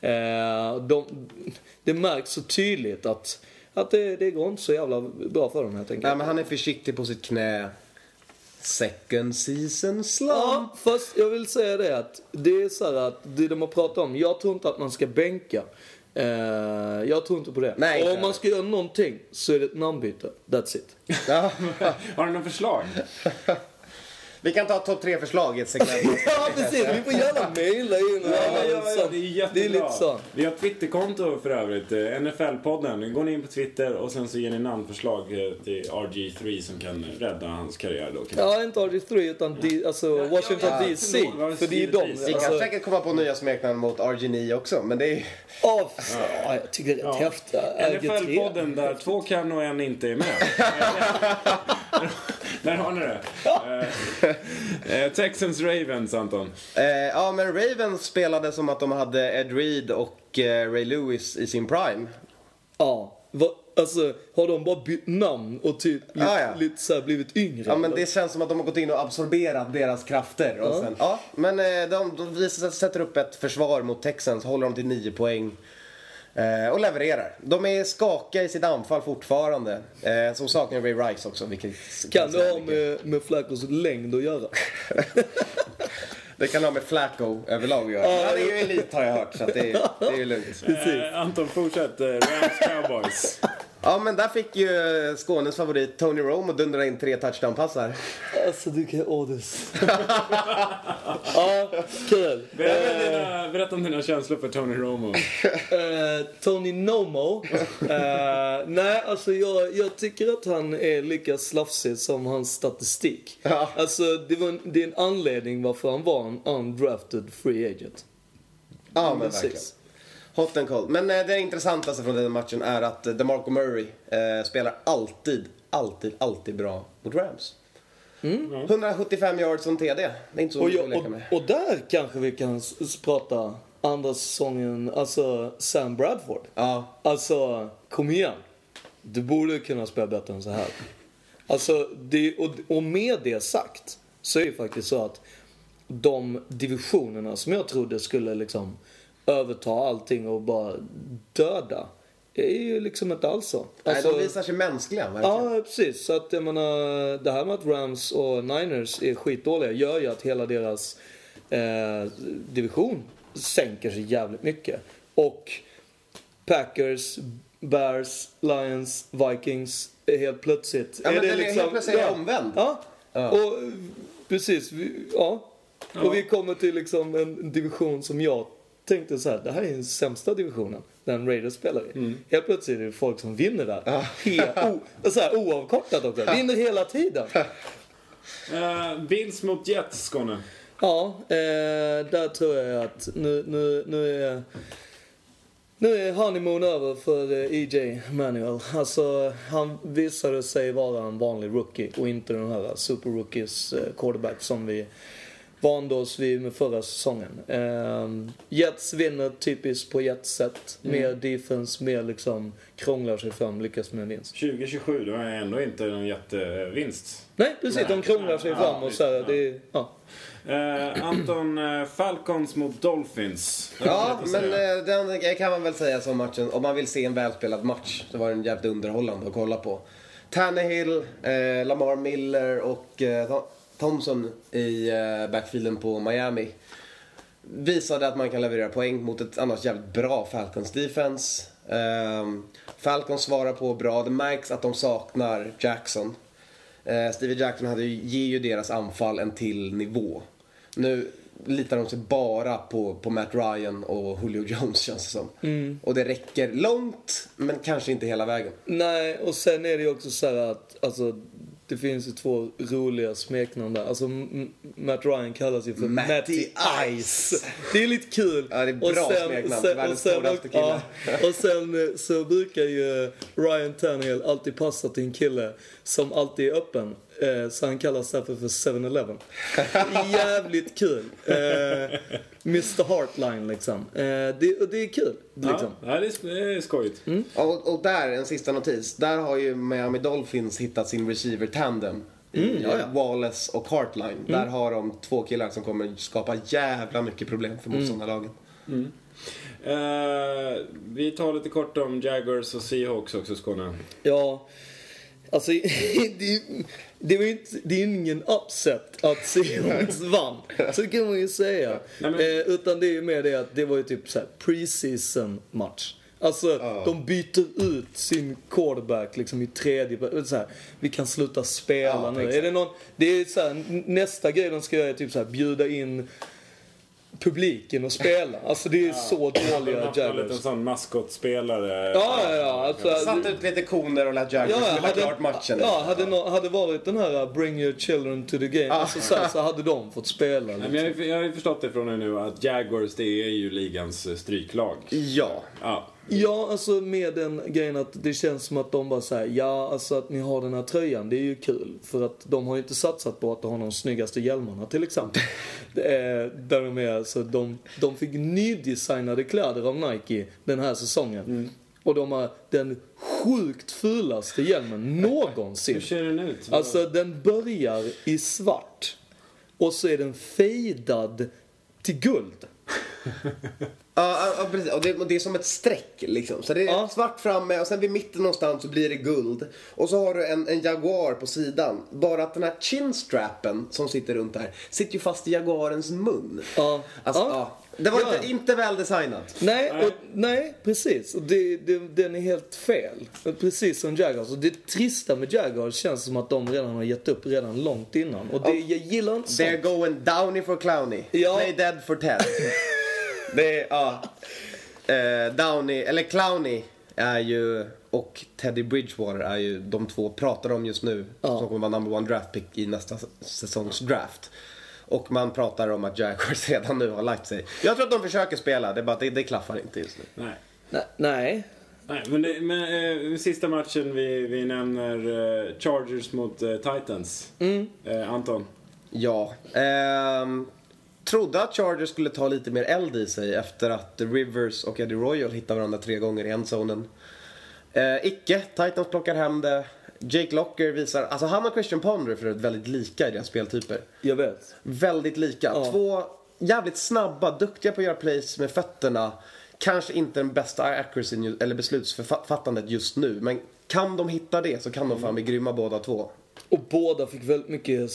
[SPEAKER 2] Eh, de, det märks så tydligt att, att det, det går inte så jävla bra för dem helt enkelt.
[SPEAKER 3] Nej, men han är försiktig på sitt knä. Second season slump.
[SPEAKER 2] Ja, fast jag vill säga det att det är så här att det de har pratat om, jag tror inte att man ska bänka. Eh, jag tror inte på det.
[SPEAKER 3] Nej, inte
[SPEAKER 2] om man ska göra någonting så är det ett namnbyte. That's it. [LAUGHS]
[SPEAKER 1] Har du några förslag? [LAUGHS]
[SPEAKER 3] Vi kan ta topp tre förslag i ett segment. [LAUGHS]
[SPEAKER 2] ja, precis. Vi får gärna mejla in.
[SPEAKER 1] Ja, ja, ja, det är jättebra.
[SPEAKER 2] Det är lite så.
[SPEAKER 1] Vi har Twitterkonto för övrigt, eh, NFL-podden. Går ni in på Twitter och sen så ger ni namnförslag eh, till RG3 som kan rädda hans karriär då.
[SPEAKER 2] Ja, inte RG3 utan D, alltså Washington
[SPEAKER 1] ja,
[SPEAKER 2] DC. För det är ju de.
[SPEAKER 1] Givetvis.
[SPEAKER 3] Vi kan
[SPEAKER 2] Alltså,
[SPEAKER 3] säkert komma på nya smeknamn mot RG9 också, men det är
[SPEAKER 2] ja, ja, jag tycker det är rätt
[SPEAKER 1] Ja.
[SPEAKER 2] häftigt. RG3.
[SPEAKER 1] NFL-podden där två kan och en inte är med. [LAUGHS] [LAUGHS] [LAUGHS] där har ni det. Eh, eh, Texans Ravens, Anton.
[SPEAKER 3] Eh, ja, men Ravens spelade som att de hade Ed Reed och eh, Ray Lewis i sin prime.
[SPEAKER 2] Ja. Va, alltså, har de bara bytt namn och typ blivit,
[SPEAKER 3] Ja, ja.
[SPEAKER 2] lite så här, blivit yngre?
[SPEAKER 3] Ja, men
[SPEAKER 2] eller?
[SPEAKER 3] det känns som att de har gått in och absorberat deras krafter. Och
[SPEAKER 2] Ja.
[SPEAKER 3] sen, ja, men de, de visar, sätter upp ett försvar mot Texans, håller dem till 9 poäng. Eh, och levererar. De är skakiga i sitt anfall fortfarande. Eh, som saknar Ray Rice också. Vilket
[SPEAKER 2] Kan det ha med, med Flackos längd att göra? [LAUGHS]
[SPEAKER 3] Det kan ha med Flacco överlag att göra.
[SPEAKER 2] Ja,
[SPEAKER 3] Han är ju elit har jag hört, så att det, är- det är ju lugnt.
[SPEAKER 1] Eh, Anton, fortsätt. Eh, Rams Cowboys. [LAUGHS]
[SPEAKER 3] Ja, men där fick ju Skånes favorit Tony Romo dundra in tre touchdown-passar.
[SPEAKER 2] Alltså du kan... Åh, det... [LAUGHS] ja, kul.
[SPEAKER 1] Berätta, om dina, berätta om dina känslor för Tony Romo.
[SPEAKER 2] Eh, Tony Nomo. Eh, nej, alltså jag, jag tycker att han är lika slafsig som hans statistik.
[SPEAKER 3] Ja.
[SPEAKER 2] Alltså det, var en, det är en anledning varför han var en undrafted free agent.
[SPEAKER 3] Ja, men verkligen. Hot and cold. Men eh, det intressantaste från den matchen är att eh, DeMarco Murray eh, spelar alltid, alltid, alltid bra mot Rams. 175 yards som TD. Det är inte så
[SPEAKER 2] Och,
[SPEAKER 3] mycket
[SPEAKER 2] jag,
[SPEAKER 3] att leka
[SPEAKER 2] och,
[SPEAKER 3] med.
[SPEAKER 2] och där kanske vi kan s- s- prata andra säsongen, alltså Sam Bradford.
[SPEAKER 3] Ja,
[SPEAKER 2] Alltså, kom igen. Du borde kunna spela bättre än så här. Alltså, det, och, och med det sagt så är det faktiskt så att de divisionerna som jag trodde skulle liksom överta allting och bara döda är ju liksom inte alls så.
[SPEAKER 3] Nej,
[SPEAKER 2] Alltså,
[SPEAKER 3] de visar sig mänskliga, verkligen.
[SPEAKER 2] Ja, precis. Så att jag menar, det här med att Rams och Niners är skitdåliga gör ju att hela deras eh, division sänker sig jävligt mycket. Och Packers, Bears, Lions, Vikings är helt plötsligt...
[SPEAKER 3] Ja, men den är helt plötsligt
[SPEAKER 2] ja.
[SPEAKER 3] omvänd.
[SPEAKER 2] Ja,
[SPEAKER 3] Ja.
[SPEAKER 2] och precis. Vi, ja. Och vi kommer till liksom en division som jag tänkte så här, det här är den sämsta divisionen den Raiders spelar i. Helt plötsligt är det folk som vinner där. Helt o, så här, oavkortat också. Vinner hela tiden. [LAUGHS]
[SPEAKER 1] Eh, Bills mot Jets, Skåne.
[SPEAKER 2] Ja, eh, där tror jag att nu, nu, nu är... Nu är honeymoon över för eh, EJ Manuel. Alltså, han visade sig vara en vanlig rookie och inte den här super rookies eh, quarterback som vi vande oss vid med förra säsongen. Eh, Jets vinner typiskt på Jets-sätt. Mer defense, mer liksom krånglar sig fram, lyckas med en vinst.
[SPEAKER 1] 2027, då är ändå inte någon jättevinst.
[SPEAKER 2] Nej, precis. De krånglar sig
[SPEAKER 1] Ja,
[SPEAKER 2] fram och så här,
[SPEAKER 1] ja.
[SPEAKER 2] det ja.
[SPEAKER 1] Eh, Anton, eh, Falcons mot Dolphins.
[SPEAKER 3] Ja, men
[SPEAKER 1] säga.
[SPEAKER 3] eh, den kan man väl säga som matchen. Om man vill se en välspelad match så var den jävligt underhållande att kolla på. Tannehill, eh, Lamar Miller och Thompson i eh, backfielden på Miami visade att man kan leverera poäng mot ett annars jävligt bra Falcons defense. Um, Falcons svarar på bra. Det märks att de saknar Jackson. Eh, Stevie Jackson hade ju, ger ju deras anfall en till nivå. Nu litar de sig bara på, på Matt Ryan och Julio Jones känns det som. Och det räcker långt, men kanske inte hela vägen.
[SPEAKER 2] Nej, och sen är det ju också så här att, alltså, det finns ju två roliga smeknamn där. Alltså, Matt Ryan kallas ju för
[SPEAKER 3] Matty
[SPEAKER 2] Matty Ice. Det är lite kul.
[SPEAKER 3] Ja, det är bra
[SPEAKER 2] och
[SPEAKER 3] smeknamn.
[SPEAKER 2] Sen,
[SPEAKER 3] Världens
[SPEAKER 2] och,
[SPEAKER 3] kille.
[SPEAKER 2] ja, och sen eh, så brukar ju Ryan Tannehill alltid passa till en kille som alltid är öppen. Eh, Så han kallas därför för 7-Eleven. [LAUGHS] Jävligt kul. Eh, Mr Heartline liksom. Eh, det, det är kul. Liksom.
[SPEAKER 1] Ja, det är, skojigt.
[SPEAKER 3] Och, och där, en sista notis. Där har ju Miami Dolphins hittat sin receiver tandem. i
[SPEAKER 2] ja, ja.
[SPEAKER 3] Wallace och Hartline. Där har de två killar som kommer skapa jävla mycket problem för motståndarlagen.
[SPEAKER 1] Eh, vi tar lite kort om Jaguars och Seahawks också, Skåne.
[SPEAKER 2] Ja, alltså [LAUGHS] det, det var ju inte, det är ingen upset att Seahawks vann. Så kan man ju säga.
[SPEAKER 1] Nej, men-
[SPEAKER 2] eh, utan det är ju mer det att det var ju typ så här pre-season match. Alltså,
[SPEAKER 3] Ja.
[SPEAKER 2] de byter ut sin quarterback liksom i tredje... Så här, vi kan sluta spela
[SPEAKER 3] Ja,
[SPEAKER 2] nu.
[SPEAKER 3] exakt.
[SPEAKER 2] Är det, någon, det är så här, nästa grej de ska göra är typ så här, bjuda in publiken och spela. Alltså det är så dåliga
[SPEAKER 1] De har en liten
[SPEAKER 2] Jaguars.
[SPEAKER 1] sån maskotspelare.
[SPEAKER 2] Ja, ja, ja. Alltså,
[SPEAKER 3] Satt ut lite koner och lät Jaguars spela klart matchen.
[SPEAKER 2] ja, hade, nå- hade varit den här uh, bring your children to the game, alltså, så, här, så hade de fått spela.
[SPEAKER 1] Nej,
[SPEAKER 2] Liksom.
[SPEAKER 1] men jag, har ju- jag har ju förstått det från er nu att Jaguars det är ju ligans eh, stryklag.
[SPEAKER 3] Ja.
[SPEAKER 1] Ja.
[SPEAKER 2] Ja, alltså med den grejen att det känns som att de bara säger ja alltså att ni har den här tröjan, det är ju kul. För att de har ju inte satsat på att ha de snyggaste hjälmarna till exempel. [LAUGHS] Är, där de är alltså, de, de fick nydesignade kläder av Nike den här säsongen. Och de har den sjukt fulaste hjälmen någonsin.
[SPEAKER 1] Hur ser den ut?
[SPEAKER 2] Alltså den börjar i svart. Och så är den fejdad till guld.
[SPEAKER 3] Ja, ja, precis. Och det, och det är som ett streck liksom. Så det är
[SPEAKER 2] Ja.
[SPEAKER 3] svart framme och sen vid mitten någonstans så blir det guld. Och så har du en, en Jaguar på sidan. Bara att den här chinstrappen som sitter runt här sitter ju fast i Jaguarens mun.
[SPEAKER 2] Ja.
[SPEAKER 3] Alltså,
[SPEAKER 2] Ja.
[SPEAKER 3] Det var
[SPEAKER 2] Ja.
[SPEAKER 3] inte, inte väl designat.
[SPEAKER 2] Nej,
[SPEAKER 1] Nej.
[SPEAKER 2] och, nej precis. Och det, det, den är helt fel. Precis som Jaguars. Och det trista med Jaguars känns som att de redan har gett upp redan långt innan. Och det, jag gillar inte
[SPEAKER 3] They're
[SPEAKER 2] sånt.
[SPEAKER 3] going downy for clowny.
[SPEAKER 2] Ja.
[SPEAKER 3] Play dead for Ted. [LAUGHS] det är, ja. Eh, downy, eller clowny är ju, och Teddy Bridgewater är ju de två pratar om just nu.
[SPEAKER 2] Ja.
[SPEAKER 3] Som kommer vara number one draft pick i nästa säsongs draft. Och man pratar om att Jaguars [LAUGHS] redan nu har lagt sig. Jag tror att de försöker spela, det är bara att det, det klaffar inte just nu.
[SPEAKER 1] Nej.
[SPEAKER 2] Nej, nej.
[SPEAKER 1] Nej, men, det, men eh, sista matchen vi, vi nämner eh, Chargers mot eh, Titans. Eh, Anton?
[SPEAKER 3] Ja. Ehm, trodde att Chargers skulle ta lite mer eld i sig efter att Rivers och Eddie Royal hittade varandra tre gånger i endzonen. Eh, icke. Titans plockar hem det. Jake Locker visar, alltså han och Christian Ponder för väldigt lika i deras speltyper.
[SPEAKER 2] Jag vet.
[SPEAKER 3] Väldigt lika.
[SPEAKER 2] Ja.
[SPEAKER 3] Två jävligt snabba, duktiga på att göra plays med fötterna. Kanske inte den bästa accuracyn eller beslutsfattandet just nu. Men kan de hitta det så kan de fan bli grymma båda två.
[SPEAKER 2] Och båda fick väldigt mycket,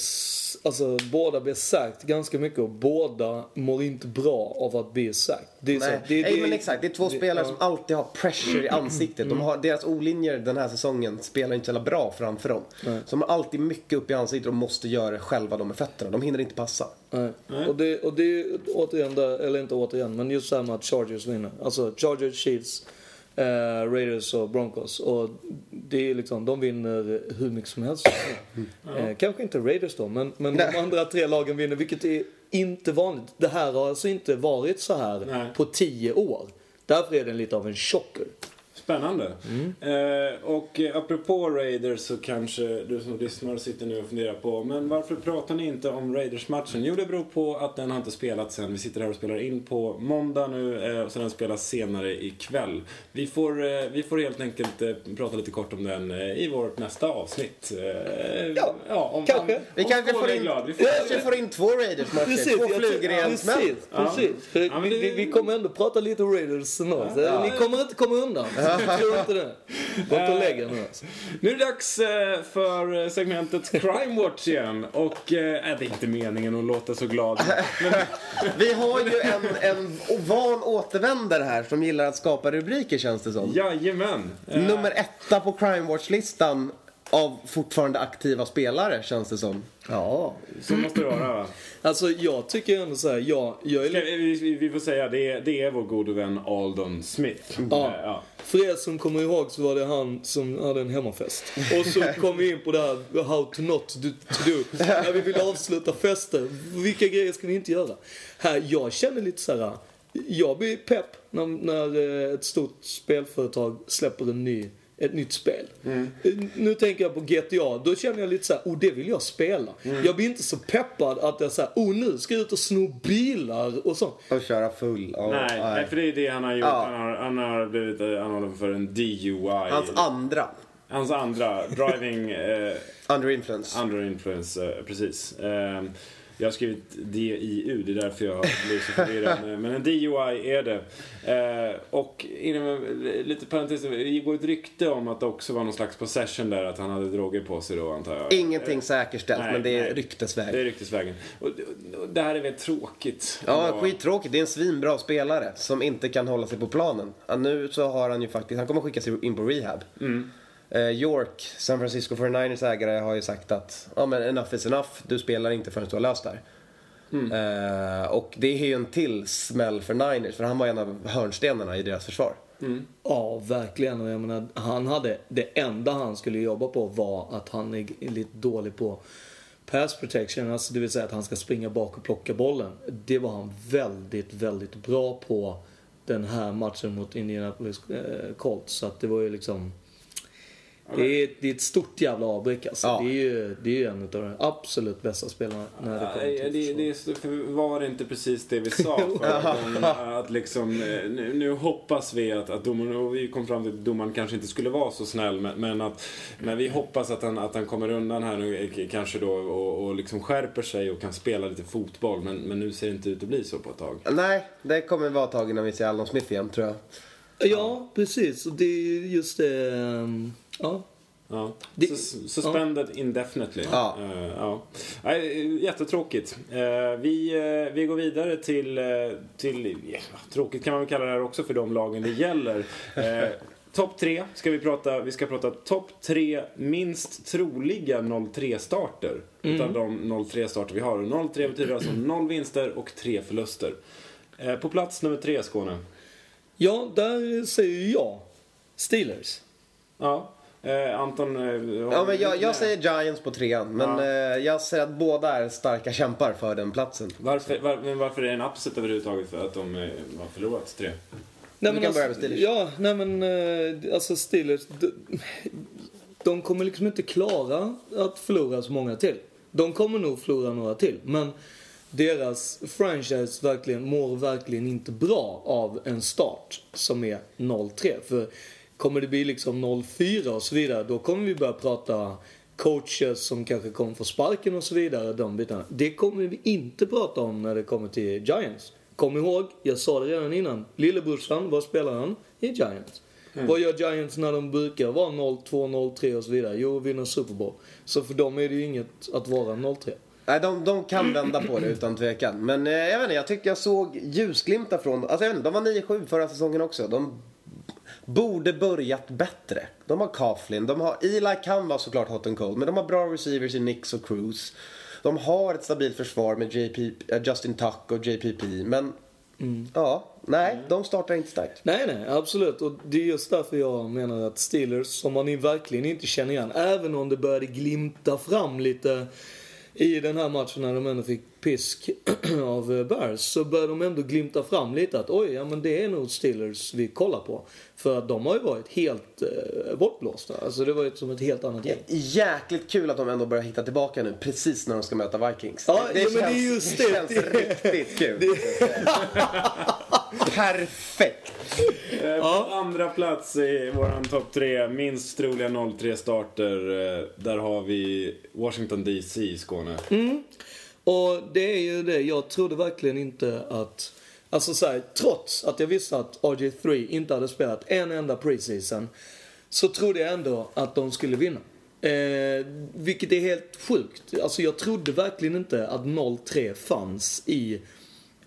[SPEAKER 2] alltså båda blev sagt ganska mycket och båda mår inte bra av att bli sagt. Det är så,
[SPEAKER 3] Nej,
[SPEAKER 2] det,
[SPEAKER 3] Nej
[SPEAKER 2] det-
[SPEAKER 3] men exakt. Det är två
[SPEAKER 2] det-
[SPEAKER 3] spelare
[SPEAKER 2] ja.
[SPEAKER 3] som alltid har pressure i ansiktet. De har, deras olinjer den här säsongen spelar inte så jävla bra framför dem.
[SPEAKER 2] Nej.
[SPEAKER 3] Så de har alltid mycket upp i ansiktet och måste göra det själva de med fötterna. De hinner inte passa.
[SPEAKER 2] Nej. Och det, och det är återigen där, eller inte återigen, men just så här med att Chargers vinner. Alltså Chargers, Chiefs, eh, Raiders och Broncos. Och det är liksom, de vinner hur mycket som helst. Eh, kanske inte Raiders då, men, men de andra tre lagen vinner, vilket är inte vanligt. Det här har alltså inte varit så här
[SPEAKER 1] Nej.
[SPEAKER 2] på tio år. Därför är den lite av en chocker.
[SPEAKER 1] Spännande. Eh, och apropå Raiders så kanske du som lyssnar sitter nu och funderar på men varför pratar ni inte om Raiders-matchen? Jo, det beror på att den har inte spelats än. Vi sitter här och spelar in på måndag nu eh, och så den spelas senare ikväll. Vi får, eh, vi får helt enkelt eh, prata lite kort om den eh, i vårt nästa avsnitt. Eh,
[SPEAKER 2] Ja,
[SPEAKER 1] om,
[SPEAKER 2] kanske.
[SPEAKER 1] Om,
[SPEAKER 3] Vi
[SPEAKER 1] om
[SPEAKER 3] kanske
[SPEAKER 1] Skåne
[SPEAKER 3] får in,
[SPEAKER 1] glad. Vi
[SPEAKER 3] vi
[SPEAKER 1] får,
[SPEAKER 3] kanske får in två Raiders-matcher. Två flugor i en smäll.
[SPEAKER 2] Precis, precis. För
[SPEAKER 1] Ja, men det-
[SPEAKER 2] vi, vi kommer ändå prata lite Raiders ändå. Så Ni kommer inte komma undan. Jag tror inte det. Gå inte och lägg nu alltså.
[SPEAKER 1] Nu är det dags eh, för segmentet Crime Watch igen. Och eh, det är inte meningen att låta så glad. [LAUGHS]
[SPEAKER 3] Vi har ju en, en van återvändare här som gillar att skapa rubriker känns det som.
[SPEAKER 1] Jajamän. Eh,
[SPEAKER 3] Nummer etta på Crime Watch-listan av fortfarande aktiva spelare känns det som.
[SPEAKER 2] Ja.
[SPEAKER 1] Så måste det vara va?
[SPEAKER 2] Alltså jag tycker ändå så här, jag, jag är
[SPEAKER 1] Ska, vi, vi- får säga det är, det är vår gode vän Aldon Smith.
[SPEAKER 2] Ja.
[SPEAKER 1] Ja.
[SPEAKER 2] För er som kommer ihåg så var det han som hade en hemmafest. Och så [LAUGHS] kom vi in på det här how to not do, to do. När vi ville avsluta fester. Vilka grejer ska vi inte göra? Här, jag känner lite så här. Jag blir pepp när, när eh, ett stort spelföretag släpper en ny ett nytt spel. Eh, Nu tänker jag på GTA, då känner jag lite så här, oh det vill jag spela. Jag blir inte så peppad att jag säger, oh nu ska jag ut och sno bilar och sånt.
[SPEAKER 3] Och köra full. Ja,
[SPEAKER 1] Nej, nej, för det är det han har gjort.
[SPEAKER 3] Ja.
[SPEAKER 1] Han, har, han har blivit eh, anhållen för en DUI.
[SPEAKER 3] Hans andra.
[SPEAKER 1] Hans andra, driving eh,
[SPEAKER 3] Under influence.
[SPEAKER 1] under influence, eh, precis. Eh, Jag har skrivit DIU, det är därför jag blir så förvirrad. [LAUGHS] Men en DUI är det. Eh, och inom, lite parentes, det går ett rykte om att det också var någon slags possession där, att han hade droger på sig då antar jag.
[SPEAKER 3] Ingenting säkerställt,
[SPEAKER 1] Nej,
[SPEAKER 3] men det är
[SPEAKER 1] nej.
[SPEAKER 3] ryktesväg.
[SPEAKER 1] Det är ryktesvägen. Och, och det här är väl tråkigt?
[SPEAKER 3] Ja,
[SPEAKER 1] Och-
[SPEAKER 3] skittråkigt. Det är en svinbra spelare som inte kan hålla sig på planen. Nu så har han ju faktiskt, han kommer skickas in på rehab. Eh, York, San Francisco 49ers ägare, har ju sagt att ja, men enough is enough. Du spelar inte förrän du har löst det här. Eh, och det är ju en till smäll för Niners, för han var en av hörnstenarna i deras försvar.
[SPEAKER 2] Ja, verkligen. Och jag menar, han hade, det enda han skulle jobba på var att han är lite dålig på pass protection. Alltså det vill säga att han ska springa bak och plocka bollen. Det var han väldigt, väldigt bra på den här matchen mot Indianapolis eh, Colts. Så att det var ju liksom... Det är, det är ett stort jävla avbräck alltså.
[SPEAKER 3] Ja.
[SPEAKER 2] Det, är ju, det är ju en av de absolut bästa spelarna när det kommer till
[SPEAKER 1] det, det är för var det inte precis det vi sa [LAUGHS] förra? Att liksom, eh, nu, nu hoppas vi att, att domaren, och vi kom fram till att domaren kanske inte skulle vara så snäll, men, men att men vi hoppas att han, att han kommer undan här nu eh, kanske då och, och liksom skärper sig och kan spela lite fotboll. Men, men nu ser det inte ut att bli så på ett tag.
[SPEAKER 3] Nej, det kommer vara ett tag innan vi ser Aldon Smith igen, tror jag.
[SPEAKER 2] Ja, precis. Och det är just det... ehm, Ja,
[SPEAKER 1] Ja.
[SPEAKER 2] Det-
[SPEAKER 1] Sus- Suspended indefinitely.
[SPEAKER 3] Ja.
[SPEAKER 1] Eh, ja. Nej, jättetråkigt. Eh, vi, eh, vi går vidare till, till ja, tråkigt kan man väl kalla det här också för de lagen det gäller. Topp tre ska vi prata, vi ska prata topp tre minst troliga 0-3 starter. Utav de 0-3 starter vi har. Och 0-3 betyder alltså noll vinster och tre förluster. Eh, på plats nummer tre, Skåne.
[SPEAKER 2] Ja där säger jag Steelers.
[SPEAKER 1] Ja. Eh, Anton... Eh,
[SPEAKER 3] Ja, men jag, jag säger Giants på trean, men
[SPEAKER 1] Ja.
[SPEAKER 3] eh, jag säger att båda är starka kämpar för den platsen.
[SPEAKER 1] Varför, var, men varför är det en upset överhuvudtaget för att de eh, har förlorat tre?
[SPEAKER 2] Nej,
[SPEAKER 3] Du
[SPEAKER 2] men
[SPEAKER 3] kan
[SPEAKER 2] alltså,
[SPEAKER 3] börja med Steelers.
[SPEAKER 2] Ja, nej men eh, alltså Steelers. De, de kommer liksom inte klara att förlora så många till. De kommer nog förlora några till. Men deras franchise verkligen, mår verkligen inte bra av en start som är 0-3. För kommer det bli liksom 0-4 och så vidare, då kommer vi börja prata coaches som kanske kommer få sparken och så vidare. De bitarna. Det kommer vi inte prata om när det kommer till Giants. Kom ihåg, jag sa det redan innan. Lillebrorsan, vad spelar han? I Giants. Vad gör Giants när de brukar vara 0-2, 0-3 och så vidare? Jo, vinna Super Bowl. Så för dem är det ju inget att vara 0-3.
[SPEAKER 3] Nej, de, de kan vända på det utan tvekan. Men eh, jag vet inte, jag tycker jag såg ljusglimtar från... Alltså jag vet inte, de var 9-7 förra säsongen också. De borde börjat bättre. De har Coughlin, de har... Eli kan vara såklart hot and cold, men de har bra receivers i Nix och Cruz. De har ett stabilt försvar med JP, eh, Justin Tuck och JPP, men... Ja, nej, de startar inte starkt.
[SPEAKER 2] Nej, nej, absolut. Och det är just därför jag menar att Steelers, som man verkligen inte känner igen, även om det började glimta fram lite i den här matchen när de ändå fick pisk [CLEARS THROAT] av eh, Bears, så började de ändå glimta fram lite att oj, ja men det är nog Steelers vi kollar på. För att de har ju varit helt eh, bortblåsta. Alltså det var ju som ett helt annat gäng.
[SPEAKER 3] Jäkligt kul att de ändå börjar hitta tillbaka nu, precis när de ska möta Vikings.
[SPEAKER 2] Ja, ja, men det är just
[SPEAKER 3] det.
[SPEAKER 2] det.
[SPEAKER 3] känns riktigt kul. [LAUGHS] Perfekt.
[SPEAKER 1] Eh, På andra plats i våran topp tre, minst troliga 0-3 starter. eh, Där har vi Washington DC i Skåne.
[SPEAKER 2] Och det är ju det, jag trodde verkligen inte att... Alltså så här, trots att jag visste att RG3 inte hade spelat en enda preseason så trodde jag ändå att de skulle vinna. Eh, vilket är helt sjukt. Alltså jag trodde verkligen inte att 0-3 fanns i,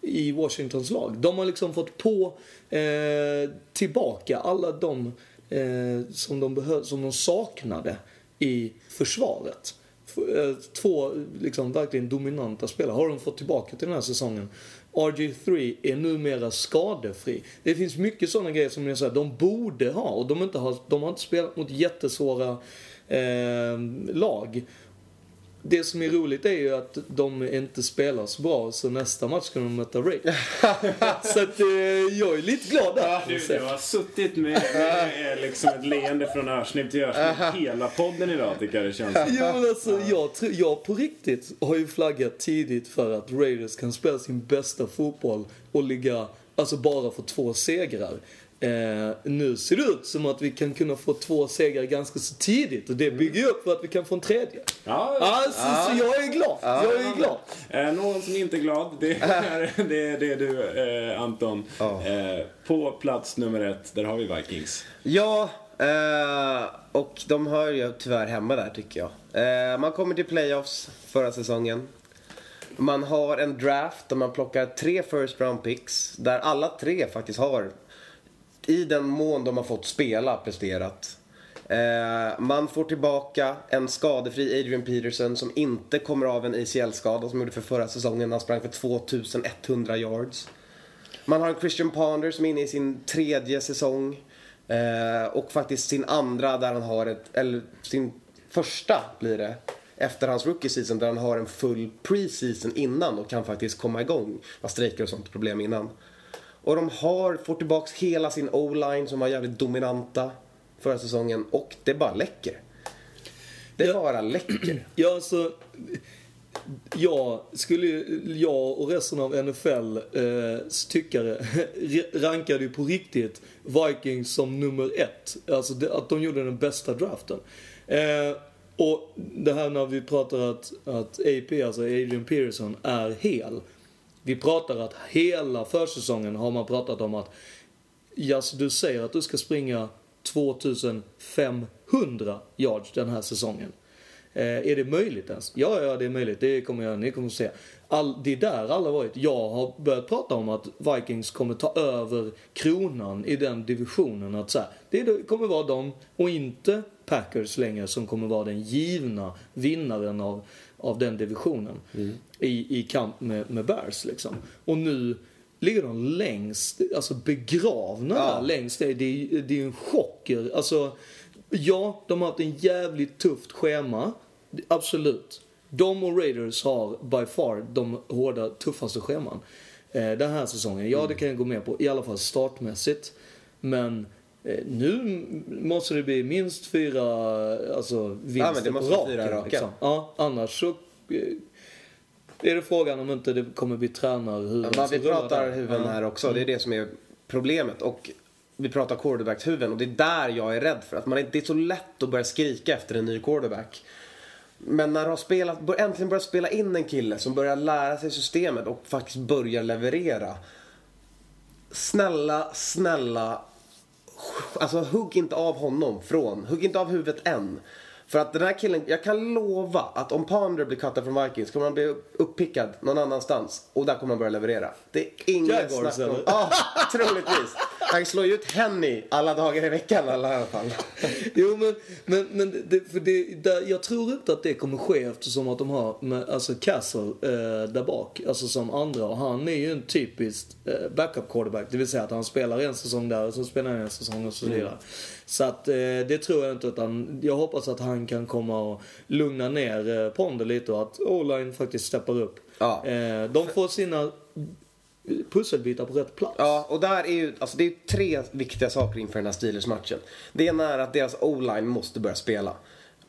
[SPEAKER 2] i Washingtons lag. De har liksom fått på eh, tillbaka alla de eh, som, de behö- som de saknade i försvaret. Eh, två liksom verkligen dominanta spelare har de fått tillbaka till den här säsongen. RG3 är numera skadefri. Det finns mycket sådana grejer som jag säger, de borde ha och de, inte har, de har inte spelat mot jättesvåra eh, lag. Det som är roligt är ju att de inte spelar så bra så nästa match ska de möta Raiders. [LAUGHS] så att eh, jag är lite glad där.
[SPEAKER 1] Du, du har suttit med, med liksom ett leende från örsnibb till örsnibb hela podden idag tycker jag det känns som.
[SPEAKER 2] Jo men alltså jag, tror- jag på riktigt har ju flaggat tidigt för att Raiders kan spela sin bästa fotboll och ligga, alltså bara få två segrar. Eh, nu ser det ut som att vi kan kunna få två segrar ganska så tidigt och det bygger ju upp för att vi kan få en tredje.
[SPEAKER 1] Ja,
[SPEAKER 2] Alltså, Så jag är glad. Jag är glad.
[SPEAKER 1] Eh, någon som inte är glad, det är [LAUGHS] det, är, det är du eh, Anton.
[SPEAKER 3] Ja.
[SPEAKER 1] Eh, på plats nummer ett, där har vi Vikings.
[SPEAKER 3] Ja, eh, och de hör ju tyvärr hemma där tycker jag. Eh, man kommer till playoffs förra säsongen. Man har en draft där man plockar tre first round picks. Där alla tre faktiskt har, i den mån de har fått spela, presterat. Eh, man får tillbaka en skadefri Adrian Peterson som inte kommer av en ACL-skada som gjorde för förra säsongen. Han sprang för 2100 yards. Man har en Christian Ponder som är inne i sin tredje säsong. Eh, och faktiskt sin andra där han har ett, eller sin första blir det. Efter hans rookie season där han har en full pre-season innan och kan faktiskt komma igång. Var strejker och sånt problem innan. Och de har, får tillbaks hela sin O-line som var jävligt dominanta förra säsongen och det bara läcker. Det
[SPEAKER 2] Ja.
[SPEAKER 3] bara läcker. [CLEARS THROAT]
[SPEAKER 2] Ja, alltså. Jag skulle jag och resten av NFL eh, tyckare [LAUGHS] rankade ju på riktigt Vikings som nummer ett. Alltså det, att de gjorde den bästa draften. Eh, och det här när vi pratar att, att AP, alltså Adrian Peterson, är hel. Vi pratar att hela försäsongen har man pratat om att Ja, så du säger att du ska springa 2500 yards den här säsongen. Eh, är det möjligt ens? Ja, ja, det är möjligt. Det kommer jag, ni kommer att se. All, det är där alla varit. Jag har börjat prata om att Vikings kommer ta över kronan i den divisionen. Att så här, det kommer vara de och inte Packers längre som kommer vara den givna vinnaren av, av den divisionen. I, I kamp med, med Bears liksom. Och nu ligger de längst, alltså begravna
[SPEAKER 3] Ja.
[SPEAKER 2] där längst ner. Det är, det är en chocker. Alltså, ja, de har haft en jävligt tufft schema. Absolut. De och Raiders har by far de hårda, tuffaste scheman. Eh, den här säsongen. Ja, det kan jag gå med på. I alla fall startmässigt. Men nu måste det bli minst fyra alltså, vinster
[SPEAKER 3] men det måste
[SPEAKER 2] på raken.
[SPEAKER 3] fyra raka.
[SPEAKER 2] Liksom. Ja, annars så eh, är det frågan om inte det kommer bli tränarhuvuden
[SPEAKER 3] Ja, men vi pratar
[SPEAKER 2] där.
[SPEAKER 3] huvuden
[SPEAKER 2] Ja.
[SPEAKER 3] här också. Det är det som är problemet. Och vi pratar quarterbacks-huvuden och det är där jag är rädd för. Att man, det är så lätt att börja skrika efter en ny quarterback. Men när du har spelat, äntligen börjat spela in en kille som börjar lära sig systemet och faktiskt börjar leverera. Snälla, snälla. Alltså hugg inte av honom från, hugg inte av huvudet än. För att den här killen, jag kan lova att om Ponder blir cuttad från Vikings kommer han bli uppickad någon annanstans. Och där kommer han börja leverera. Det är inget snack om... Ja, troligtvis. Han slår ju ut Henny alla dagar i veckan i alla fall. [LAUGHS]
[SPEAKER 2] Jo men, men, men det, för det, där, jag tror inte att det kommer ske eftersom att de har med, alltså Castle eh, där bak, alltså som andra. Och han är ju en typisk eh, backup quarterback. Det vill säga att han spelar en säsong där och så spelar han en säsong och så vidare. Så att eh, det tror jag inte utan jag hoppas att han kan komma och lugna ner eh, Ponder lite och att O-line faktiskt steppar upp.
[SPEAKER 3] Ja.
[SPEAKER 2] Eh, de får sina pusselbitar på rätt plats.
[SPEAKER 3] Ja, och där är ju, alltså det är tre viktiga saker inför den här Steelers-matchen. Det ena är att deras o-line måste börja spela.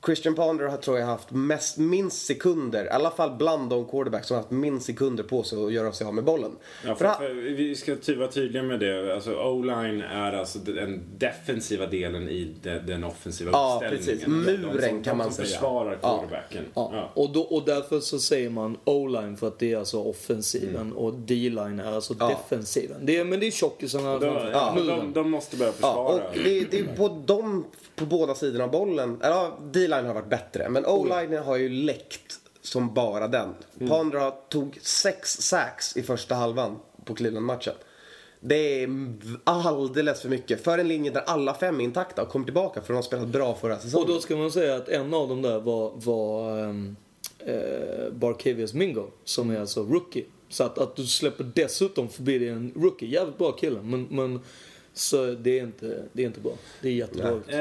[SPEAKER 3] Christian Ponder har tror jag haft mest, minst sekunder, i alla fall bland de quarterbacks som har haft minst sekunder på sig att göra sig av med bollen.
[SPEAKER 1] Ja,
[SPEAKER 3] För
[SPEAKER 1] för,
[SPEAKER 3] han-
[SPEAKER 1] för, vi ska ty- vara tydliga med det. Alltså, O-line är alltså den defensiva delen i de, den offensiva
[SPEAKER 3] Ja,
[SPEAKER 1] uppställningen.
[SPEAKER 3] precis.
[SPEAKER 1] De- de
[SPEAKER 3] Muren
[SPEAKER 1] som,
[SPEAKER 3] kan
[SPEAKER 1] de
[SPEAKER 3] man
[SPEAKER 1] som
[SPEAKER 3] säga.
[SPEAKER 1] försvarar
[SPEAKER 3] Ja.
[SPEAKER 1] quarterbacken.
[SPEAKER 2] Ja.
[SPEAKER 1] Ja.
[SPEAKER 2] Och, då, och därför så säger man O-line för att det är alltså offensiven och D-line är alltså
[SPEAKER 3] Ja.
[SPEAKER 2] defensiven. Det är, men det är tjockisarna
[SPEAKER 1] De, ja, de, de måste börja
[SPEAKER 3] Ja,
[SPEAKER 1] försvara.
[SPEAKER 3] och det, det är på dem, på båda sidorna av bollen. Eller ja, D-line har varit bättre, men O-line har ju läckt som bara den. Pondra tog sex sacks i första halvan på Cleveland-matchen. Det är alldeles för mycket för en linje där alla fem är intakta och kom tillbaka för de har spelat bra förra
[SPEAKER 2] Och
[SPEAKER 3] säsongen.
[SPEAKER 2] då ska man säga att en av dem där var, var um, eh, Barkevius Mingo, som är alltså rookie. Så att, att du släpper dessutom förbi dig en rookie, jävligt bra kille. Men, men så det är inte, det är inte bra. Det är jättedåligt.
[SPEAKER 1] Eh,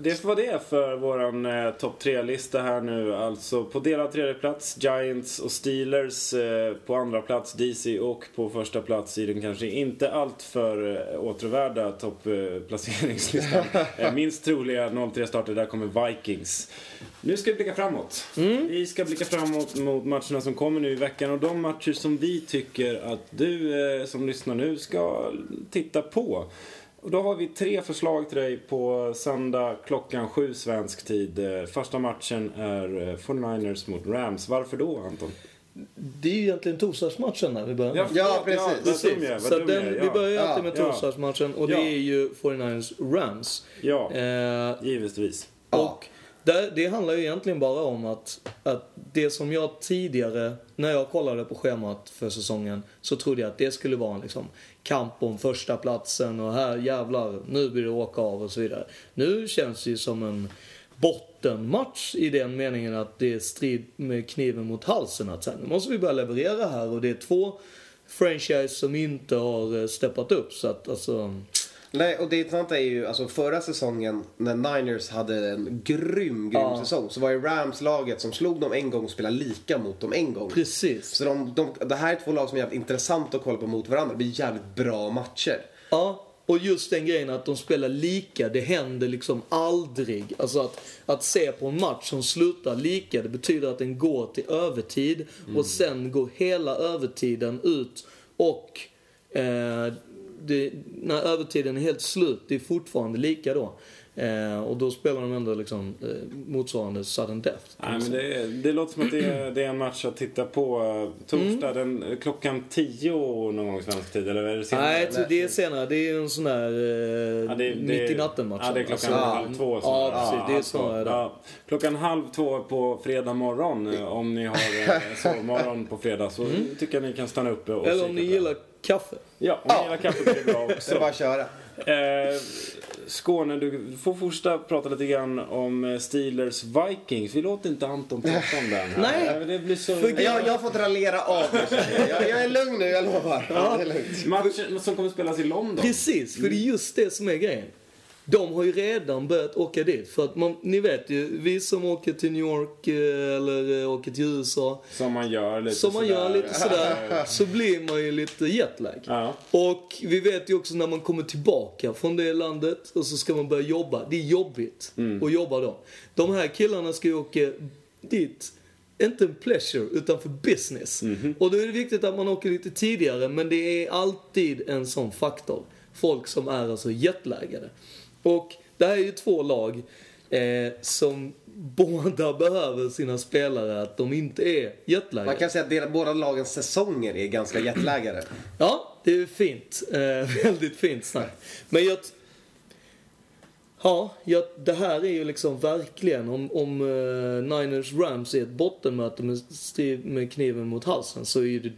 [SPEAKER 1] det vara det för våran eh, topp tre-lista här nu. Alltså på delad tredje plats Giants och Steelers. Eh, på andra plats DC och på första plats i den kanske inte alltför eh, åtråvärda toppplaceringslistan. [LAUGHS] eh, minst troliga 0-3 starter, där kommer Vikings. Nu ska vi blicka framåt. Vi ska blicka framåt mot matcherna som kommer nu i veckan och de matcher som vi tycker att du eh, som lyssnar nu ska titta på. Och då har vi tre förslag till dig på söndag klockan sju svensk tid. Eh, Första matchen är eh, 49ers mot Rams. Varför då Anton?
[SPEAKER 2] Det är ju egentligen torsdagsmatchen där vi börjar med.
[SPEAKER 3] Ja, precis.
[SPEAKER 1] vad dum jag
[SPEAKER 2] Så den,
[SPEAKER 1] jag är.
[SPEAKER 2] vi börjar ju
[SPEAKER 3] Ja.
[SPEAKER 2] alltid med
[SPEAKER 1] Ja.
[SPEAKER 2] torsdagsmatchen och det
[SPEAKER 1] Ja.
[SPEAKER 2] är ju 49ers Rams.
[SPEAKER 1] Ja,
[SPEAKER 2] Eh,
[SPEAKER 1] givetvis.
[SPEAKER 3] Ja.
[SPEAKER 2] Och det, det handlar ju egentligen bara om att, att det som jag tidigare, när jag kollade på schemat för säsongen, så trodde jag att det skulle vara en liksom kamp om första platsen och här jävlar, nu blir det åka av och så vidare. Nu känns det ju som en bottenmatch i den meningen att det är strid med kniven mot halsen. Att sen nu måste vi börja leverera här och det är två franchise som inte har eh, steppat upp. Så att alltså,
[SPEAKER 3] Nej, och det intressanta är ju, alltså förra säsongen när Niners hade en grym, grym
[SPEAKER 2] Ja.
[SPEAKER 3] säsong så var ju Rams-laget som slog dem en gång och spelade lika mot dem en gång.
[SPEAKER 2] precis.
[SPEAKER 3] Så de, de, det här är två lag som är jävligt intressant att kolla på mot varandra. Det blir jävligt bra matcher.
[SPEAKER 2] Ja, och just den grejen att de spelar lika, det händer liksom aldrig. Alltså att, att se på en match som slutar lika, det betyder att den går till övertid och sen går hela övertiden ut och eh, det, när övertiden är helt slut, det är fortfarande lika då. Eh, och då spelar de ändå liksom eh, motsvarande sudden death.
[SPEAKER 1] Nej, men det, det låter som att det är, det är en match att titta på eh, torsdag
[SPEAKER 2] Mm.
[SPEAKER 1] den, klockan 10 någon gång svensk tid. Eller är det senare?
[SPEAKER 2] Nej, så det är senare. Det är en sån här eh,
[SPEAKER 1] Ja, det- det-
[SPEAKER 2] mitt i natten-match.
[SPEAKER 1] Ja, det är klockan
[SPEAKER 2] Alltså,
[SPEAKER 1] halv två.
[SPEAKER 2] Ja,
[SPEAKER 1] snarare.
[SPEAKER 2] precis. det är snarare det.
[SPEAKER 1] ja, Klockan halv två på fredag morgon, eh, om ni har eh, sovmorgon på fredag, så tycker jag ni kan stanna uppe och
[SPEAKER 2] Mm. Eller om ni gillar kaffe.
[SPEAKER 1] Ja, om ni gillar kaffe blir det bra [LAUGHS]
[SPEAKER 3] Så det är bara
[SPEAKER 1] också.
[SPEAKER 3] att köra.
[SPEAKER 1] Eh, Skåne, du får fortsätta prata lite grann om eh, Steelers Vikings. Vi låter inte Anton prata om den här.
[SPEAKER 2] Nej.
[SPEAKER 1] Eh, Det blir så...
[SPEAKER 2] För-
[SPEAKER 3] Jag, jag har fått raljera av jag. jag, är lugn nu, jag lovar. Ja.
[SPEAKER 1] Matchen som kommer spelas i London.
[SPEAKER 2] Precis, för det är just det som är grejen. De har ju redan börjat åka dit. För att man, ni vet ju, vi som åker till New York eh, eller eh, åker till USA.
[SPEAKER 1] Som man gör lite
[SPEAKER 2] Som man
[SPEAKER 1] sådär.
[SPEAKER 2] gör lite sådär, [LAUGHS] så blir man ju lite jetlag.
[SPEAKER 1] Ja.
[SPEAKER 2] Och vi vet ju också när man kommer tillbaka från det landet och så ska man börja jobba. Det är jobbigt att jobba då. De här killarna ska ju åka dit, inte en pleasure, utan för business. Och då är det viktigt att man åker lite tidigare, men det är alltid en sån faktor. Folk som är alltså jetlaggade. Och det här är ju två lag eh, som [LAUGHS] båda behöver sina spelare att de inte är jetlaggade.
[SPEAKER 3] Man kan säga att båda lagens säsonger är ganska jetlaggade.
[SPEAKER 2] Ja, det är fint. Eh, [LAUGHS] väldigt fint snack. Men jag... Ja, jag, det här är ju liksom verkligen om, om eh, Niners Rams är ett bottenmöte med, med kniven mot halsen så är ju det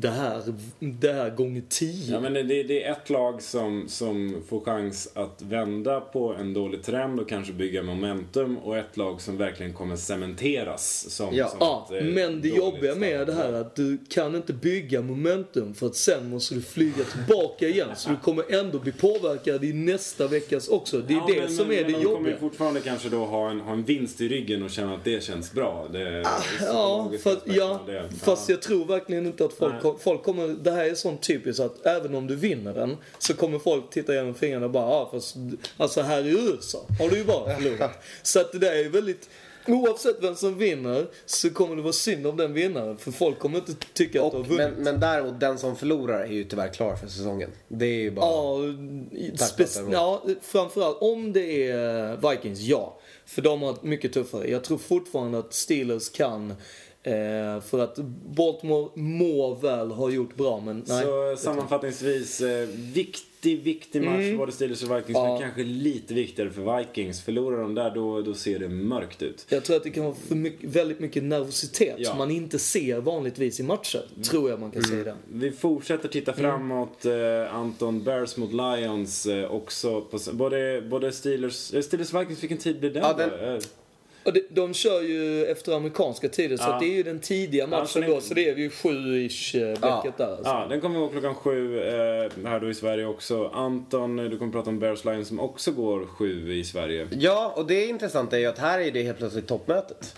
[SPEAKER 2] det här, det här gånger tio.
[SPEAKER 1] Ja, men det, det är ett lag som, som får chans att vända på en dålig trend och kanske bygga momentum och ett lag som verkligen kommer cementeras som,
[SPEAKER 3] Ja.
[SPEAKER 1] som
[SPEAKER 2] Ja,
[SPEAKER 1] ett, eh,
[SPEAKER 2] men det jobbiga med det här är att du kan inte bygga momentum för att sen måste du flyga tillbaka igen. Så du kommer ändå bli påverkad i nästa veckas också. Det är
[SPEAKER 1] Ja,
[SPEAKER 2] det
[SPEAKER 1] men,
[SPEAKER 2] som
[SPEAKER 1] men,
[SPEAKER 2] är
[SPEAKER 1] men
[SPEAKER 2] det
[SPEAKER 1] de kommer
[SPEAKER 2] jobbiga.
[SPEAKER 1] ju fortfarande kanske då ha en, ha en vinst i ryggen och känna att det känns bra. Det, är
[SPEAKER 2] Ja, fast, ja, fast
[SPEAKER 1] Ja.
[SPEAKER 2] jag tror verkligen inte att folk,
[SPEAKER 1] Nej.
[SPEAKER 2] Folk kommer... Det här är sånt typiskt att även om du vinner den så kommer folk titta genom fingrarna och bara ah, fast alltså här i USA har du ju bara förlorat. [LAUGHS] Så att det där är väldigt... Oavsett vem som vinner så kommer det vara synd om den vinnaren för folk kommer inte tycka att du har
[SPEAKER 3] Och,
[SPEAKER 2] vunnit.
[SPEAKER 3] men, men däremot, den som förlorar är ju tyvärr klar för säsongen. Det är ju bara...
[SPEAKER 2] Ja, i-
[SPEAKER 3] Tack,
[SPEAKER 2] spec-
[SPEAKER 3] Patrik.
[SPEAKER 2] ja, framförallt om det är Vikings, ja. För de har mycket tuffare. Jag tror fortfarande att Steelers kan. Eh, för att Baltimore må väl ha gjort bra, men nej.
[SPEAKER 1] Så sammanfattningsvis, eh, viktig, viktig match
[SPEAKER 2] Mm.
[SPEAKER 1] både Steelers och Vikings,
[SPEAKER 2] Ja.
[SPEAKER 1] men kanske lite viktigare för Vikings. Förlorar de där, då, då ser det mörkt ut.
[SPEAKER 2] Jag tror att det kan vara mycket, väldigt mycket nervositet
[SPEAKER 1] Ja.
[SPEAKER 2] som man inte ser vanligtvis i matcher. Tror jag man kan säga det.
[SPEAKER 1] Vi fortsätter titta
[SPEAKER 2] Mm.
[SPEAKER 1] framåt. Eh, Anton, Bears mot Lions eh, också. På, både, både Steelers... Eh, Steelers Vikings, vilken tid blir den
[SPEAKER 3] Ja, den-
[SPEAKER 1] Eh,
[SPEAKER 2] Och de, de kör ju efter amerikanska tider, så
[SPEAKER 1] Ja.
[SPEAKER 2] att det är ju den tidiga
[SPEAKER 1] Ja,
[SPEAKER 2] matchen
[SPEAKER 1] så det-
[SPEAKER 2] då. Så det är ju sju-ish eh,
[SPEAKER 3] Ja.
[SPEAKER 2] där. Alltså.
[SPEAKER 1] Ja, den kommer gå klockan sju eh, här då i Sverige också. Anton, du kommer prata om Bears Lions som också går sju i Sverige.
[SPEAKER 3] Ja, och det intressanta är ju att här är det helt plötsligt toppmötet.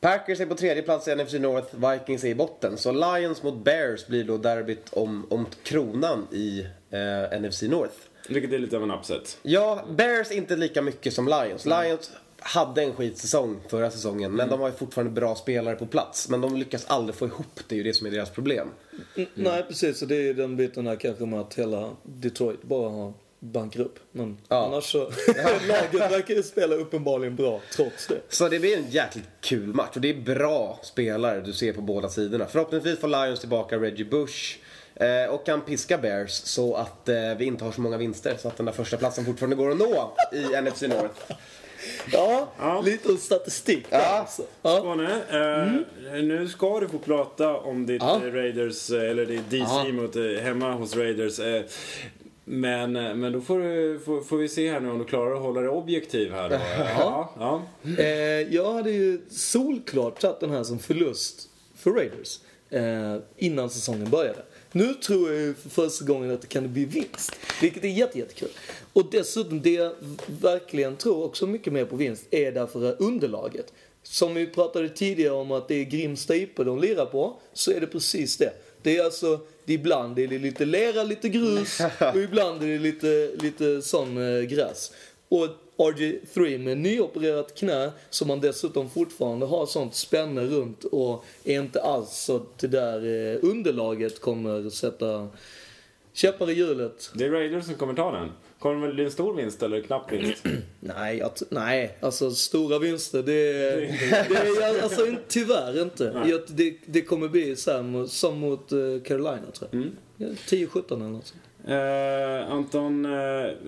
[SPEAKER 3] Packers är på tredje plats i NFC North, Vikings är i botten. Så Lions mot Bears blir då derbyt om, om kronan i eh, NFC North.
[SPEAKER 1] Vilket är lite av en upset.
[SPEAKER 3] Ja, Bears inte lika mycket som Lions. Lions hade en skitsäsong förra säsongen, men de har ju fortfarande bra spelare på plats. Men de lyckas aldrig få ihop det, är ju det som är deras problem.
[SPEAKER 2] Mm, Nej, precis. Och det är ju den biten där kanske med att hela Detroit bara har bankar upp. Men
[SPEAKER 3] Ja.
[SPEAKER 2] annars så, [LAUGHS] [LAUGHS] laget verkar ju spela uppenbarligen bra trots det.
[SPEAKER 3] Så det blir en jäkligt kul match och det är bra spelare du ser på båda sidorna. Förhoppningsvis får Lions tillbaka Reggie Bush eh, och kan piska Bears så att eh, vi inte har så många vinster så att den där första platsen fortfarande går att nå i [LAUGHS] NFC North. [LAUGHS]
[SPEAKER 2] Ja,
[SPEAKER 1] Ja.
[SPEAKER 2] lite statistik
[SPEAKER 3] Ja.
[SPEAKER 2] alltså. Ja.
[SPEAKER 1] Skåne, eh, nu ska du få prata om ditt
[SPEAKER 2] Ja.
[SPEAKER 1] eh, Raiders, eh, eller ditt DC mot eh, hemma hos Raiders. Eh, men, men då får, du, får, får vi se här nu om du klarar att hålla dig objektiv här då. [LAUGHS] Ja. ja.
[SPEAKER 2] Eh, jag hade ju solklart tagit den här som förlust för Raiders innan säsongen började. Nu tror jag för första gången att det kan bli vinst, vilket är jätte, jättekul. Och dessutom, det jag verkligen tror också mycket mer på vinst är därför underlaget. Som vi pratade tidigare om att det är Grimsta IP de lirar på, så är det precis det. Det är alltså, det ibland är det lite lera, lite grus [LAUGHS] och ibland är det lite, lite sån eh, gräs. Och RG3 med nyopererat knä som man dessutom fortfarande har sånt spänne runt och är inte alls så att det där eh, underlaget kommer sätta käppar i hjulet.
[SPEAKER 1] Det är Raiders som kommer ta den. Kommer det bli en stor vinst eller knapp vinst? [CLEARS THROAT]
[SPEAKER 2] Nej, jag, t- nej, alltså stora vinster det, [LAUGHS] det är alltså inte- tyvärr inte. Jag, det, det kommer bli så här, som mot eh, Carolina tror jag.
[SPEAKER 1] Mm.
[SPEAKER 2] Ja, 10-17 eller något sånt.
[SPEAKER 1] Eh, Anton, eh,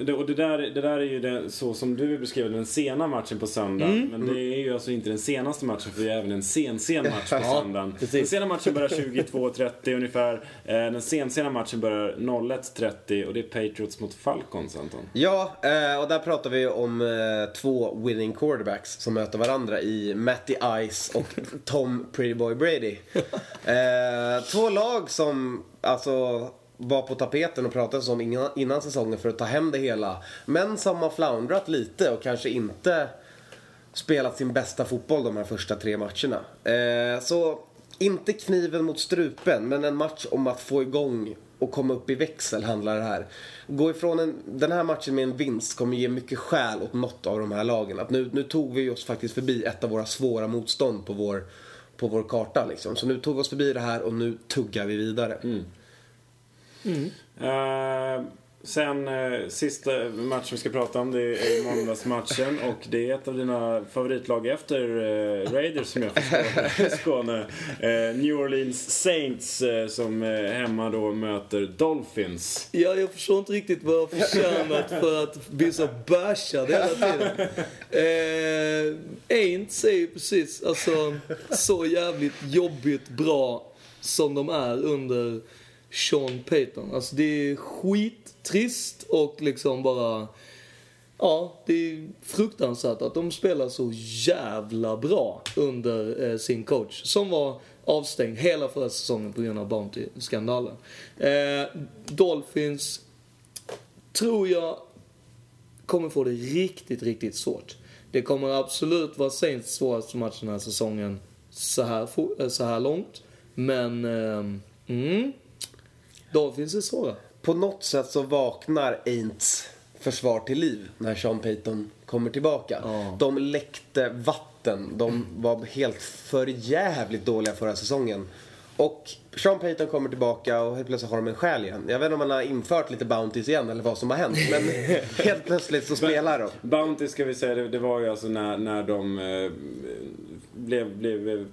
[SPEAKER 1] det, och det där, det där är ju det, så som du beskrev den sena matchen på söndag.
[SPEAKER 2] Mm.
[SPEAKER 1] Men det är ju alltså inte den senaste matchen för det är även en sen-sen match på [LAUGHS]
[SPEAKER 2] Ja,
[SPEAKER 1] söndagen.
[SPEAKER 2] precis.
[SPEAKER 1] Den sena matchen börjar [LAUGHS] 22.30 ungefär. Eh, den sen-sena matchen börjar 01.30 och det är Patriots mot Falcons Anton.
[SPEAKER 3] Ja, och där pratar vi om två winning quarterbacks som möter varandra i Matty Ice och [LAUGHS] Tom Prettyboy Brady. Två lag som alltså var på tapeten och pratades om innan, innan säsongen för att ta hem det hela. Men som har floundrat lite och kanske inte spelat sin bästa fotboll de här första tre matcherna. Eh, så inte kniven mot strupen, men en match om att få igång och komma upp i växel handlar det här. Gå ifrån en, den här matchen med en vinst kommer ge mycket skäl åt något av de här lagen. Att nu, nu tog vi oss faktiskt förbi ett av våra svåra motstånd på vår, på vår karta. Liksom. Så nu tog vi oss förbi det här och nu tuggar vi vidare. Mm.
[SPEAKER 1] Eh, sen eh, sista matchen vi ska prata om det är måndagsmatchen [LAUGHS] och det är ett av dina favoritlag efter eh, Raiders som jag förstår [LAUGHS] Skåne. New Orleans Saints som hemma då möter Dolphins.
[SPEAKER 2] Ja, jag förstår inte riktigt vad jag förtjänat för att bli så bashad hela tiden. Aints är ju precis alltså, så jävligt jobbigt bra som de är under Sean Payton. Alltså det är skittrist och liksom bara... Ja, det är fruktansvärt att de spelar så jävla bra under eh, sin coach. Som var avstängd hela förra säsongen på grund av Bounty-skandalen. Eh, Dolphins tror jag kommer få det riktigt, riktigt svårt. Det kommer absolut vara Saints svåraste match den här säsongen så här, eh, så här långt. Men, eh, mm, Dolphins är svåra.
[SPEAKER 3] På något sätt så vaknar Aints försvar till liv när Sean Payton kommer tillbaka.
[SPEAKER 2] Ja.
[SPEAKER 3] De läckte vatten. De var helt för jävligt dåliga förra säsongen. Och Sean Payton kommer tillbaka och helt plötsligt har de en själ igen. Jag vet inte om man har infört lite Bounties igen eller vad som har hänt. Men [LAUGHS] helt plötsligt så spelar de.
[SPEAKER 1] Bounty ska vi säga, det, det var ju alltså när, när de eh, blev, blev eh,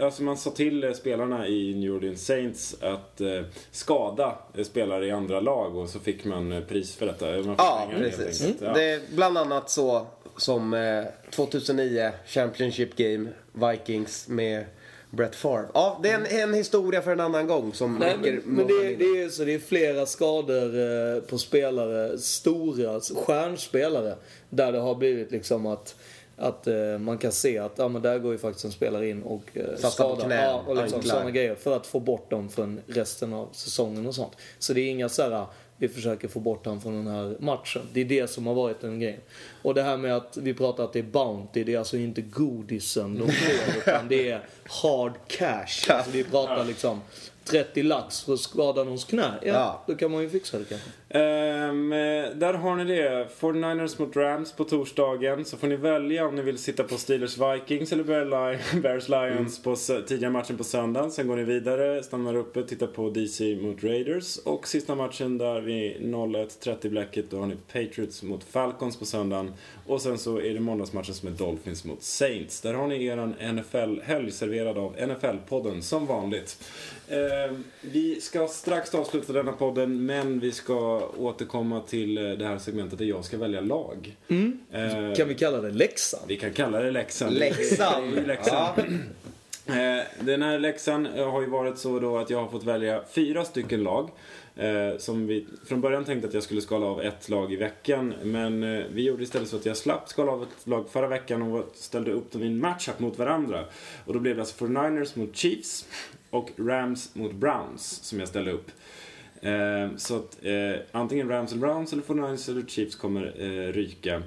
[SPEAKER 1] Alltså man sa till eh, spelarna i New Orleans Saints att eh, skada eh, spelare i andra lag och så fick man pris för detta. Man
[SPEAKER 3] Ja, precis.
[SPEAKER 1] enkelt. Ja.
[SPEAKER 3] Det är bland annat så som eh, 2009 Championship Game Vikings med Brett Favre. Ja, det är en, en historia för en annan gång som
[SPEAKER 2] Nej, men, men det, är- det, är, så det är flera skador på spelare, stora alltså stjärnspelare, där det har blivit liksom att att eh, man kan se att ja, men där går ju faktiskt en spelare in och eh, skadar.
[SPEAKER 3] knän,
[SPEAKER 2] ja, och liksom sådana grejer för att få bort dem från resten av säsongen och sånt. Så det är inga så här, vi försöker få bort honom från den här matchen. Det är det som har varit en grej. Och det här med att vi pratar att det är Bounty, det är alltså inte godisen de får [LAUGHS] utan det är hard cash. Alltså vi pratar liksom 30 lax för att skada någons knä. Ja,
[SPEAKER 3] Ja.
[SPEAKER 2] då kan man ju fixa det kanske.
[SPEAKER 1] Eh, där har ni det. 49ers mot Rams på torsdagen. Så får ni välja om ni vill sitta på Steelers Vikings eller [LAUGHS] Bears Lions på sö- tidiga matchen på söndagen. Sen går ni vidare, stannar uppe, tittar på DC mot Raiders. Och sista matchen där vid 01.30 bläcket, då har ni Patriots mot Falcons på söndagen. Och sen så är det måndagsmatchen som är Dolphins mot Saints. Där har ni eran NFL-helg serverad av NFL-podden som vanligt. Ehm, vi ska strax avsluta denna podden, men vi ska återkomma till eh, det här segmentet där jag ska välja lag. Ehm,
[SPEAKER 2] Kan vi kalla det läxan?
[SPEAKER 1] vi kan kalla det läxan.
[SPEAKER 3] Läxan. [LAUGHS]
[SPEAKER 1] Det läxan.
[SPEAKER 3] Ja. [CLEARS THROAT]
[SPEAKER 1] Eh, Den här läxan eh, har ju varit så då att jag har fått välja fyra stycken lag. Eh, som vi från början tänkte att jag skulle skala av ett lag i veckan. Men eh, vi gjorde istället så att jag slapp skala av ett lag förra veckan och ställde upp dem i en matchup mot varandra. Och då blev det alltså 49ers mot Chiefs och Rams mot Browns som jag ställde upp. Eh, så att eh, antingen Rams eller Browns eller 49ers eller Chiefs kommer eh, ryka.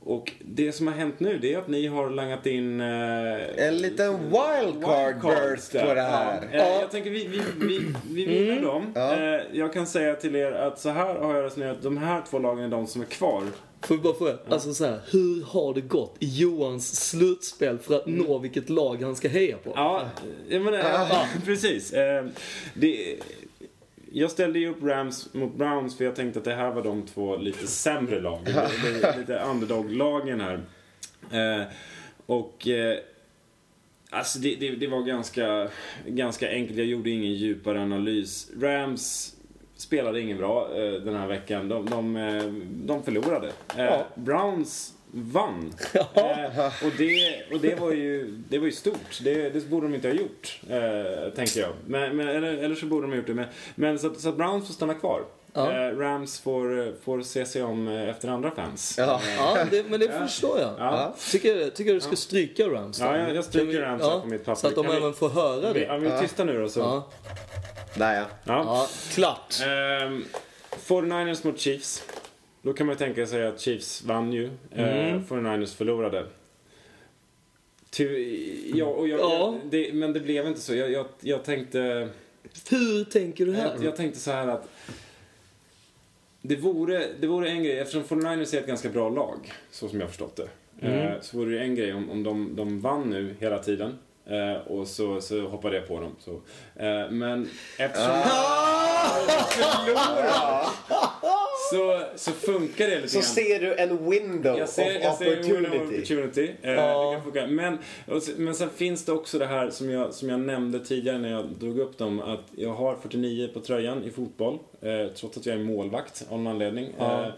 [SPEAKER 1] Och det som har hänt nu det är att ni har langat in... Eh,
[SPEAKER 3] En liten wildcard burst på det här.
[SPEAKER 1] Ja. Eh, jag tänker vi, vi, vi, vi vinner dem.
[SPEAKER 3] Ja.
[SPEAKER 1] Eh, jag kan säga till er att så här har jag resonerat. De här två lagen är de som är kvar.
[SPEAKER 2] Får vi bara fråga, alltså så här, hur har det gått i Johans slutspel för att nå vilket lag han ska heja på?
[SPEAKER 1] Ja, jag menar, ja, precis. Det, jag ställde ju upp Rams mot Browns för jag tänkte att det här var de två lite sämre lagen. lite, underdog-lagen här. Eh, och eh, alltså det, det, det var ganska, ganska enkelt. Jag gjorde ingen djupare analys. Rams spelade ingen bra eh, den här veckan. De, de, eh, de förlorade. Eh,
[SPEAKER 2] Ja.
[SPEAKER 1] Browns vann. Eh, och det, och det, var ju, det var ju stort. Det, det borde de inte ha gjort, eh, tänker jag. Men, men, eller, eller så borde de ha gjort det. Men, men så, så att Browns får stanna kvar.
[SPEAKER 2] Ja.
[SPEAKER 1] Eh, Rams får, eh, får se sig om eh, efter andra fans.
[SPEAKER 3] Ja.
[SPEAKER 2] Ja, det, men det förstår jag.
[SPEAKER 1] Ja.
[SPEAKER 2] Tycker, tycker du ska stryka Rams då?
[SPEAKER 1] Ja, jag- jag stryker
[SPEAKER 2] vi-
[SPEAKER 1] Rams här på mitt papper.
[SPEAKER 2] Så att de
[SPEAKER 1] Kan vi-
[SPEAKER 2] även får höra
[SPEAKER 1] Vi,
[SPEAKER 2] det.
[SPEAKER 1] ja, vi är tysta nu då så.
[SPEAKER 2] Ja,
[SPEAKER 3] Där ja.
[SPEAKER 1] Ja.
[SPEAKER 2] ja klart.
[SPEAKER 1] Ehm, 49ers mot Chiefs. Då kan man ju tänka sig att Chiefs vann ju. Mm. 49ers förlorade. Ty, ja, och jag,
[SPEAKER 2] Ja.
[SPEAKER 1] jag, det, men det blev inte så. Jag, jag, jag tänkte...
[SPEAKER 2] Hur tänker du här?
[SPEAKER 1] Jag, jag tänkte så här att det vore, det vore en grej, eftersom 49ers är ett ganska bra lag, så som jag har förstått det. Eh, så vore det en grej om, om de, de vann nu hela tiden. Eh, och så, så hoppade jag på dem. Så. Eh, men eftersom de förlorar [LAUGHS] så, så funkar det lite
[SPEAKER 3] Så ser du en window
[SPEAKER 1] Jag ser,
[SPEAKER 3] of
[SPEAKER 1] jag ser
[SPEAKER 3] opportunity.
[SPEAKER 1] opportunity. opportunity. Eh,
[SPEAKER 2] Ja.
[SPEAKER 1] Men, men sen finns det också det här som jag, som jag nämnde tidigare när jag drog upp dem. Att jag har 49 på tröjan i fotboll. Eh, trots att jag är målvakt av någon anledning.
[SPEAKER 2] Ja.
[SPEAKER 1] Eh,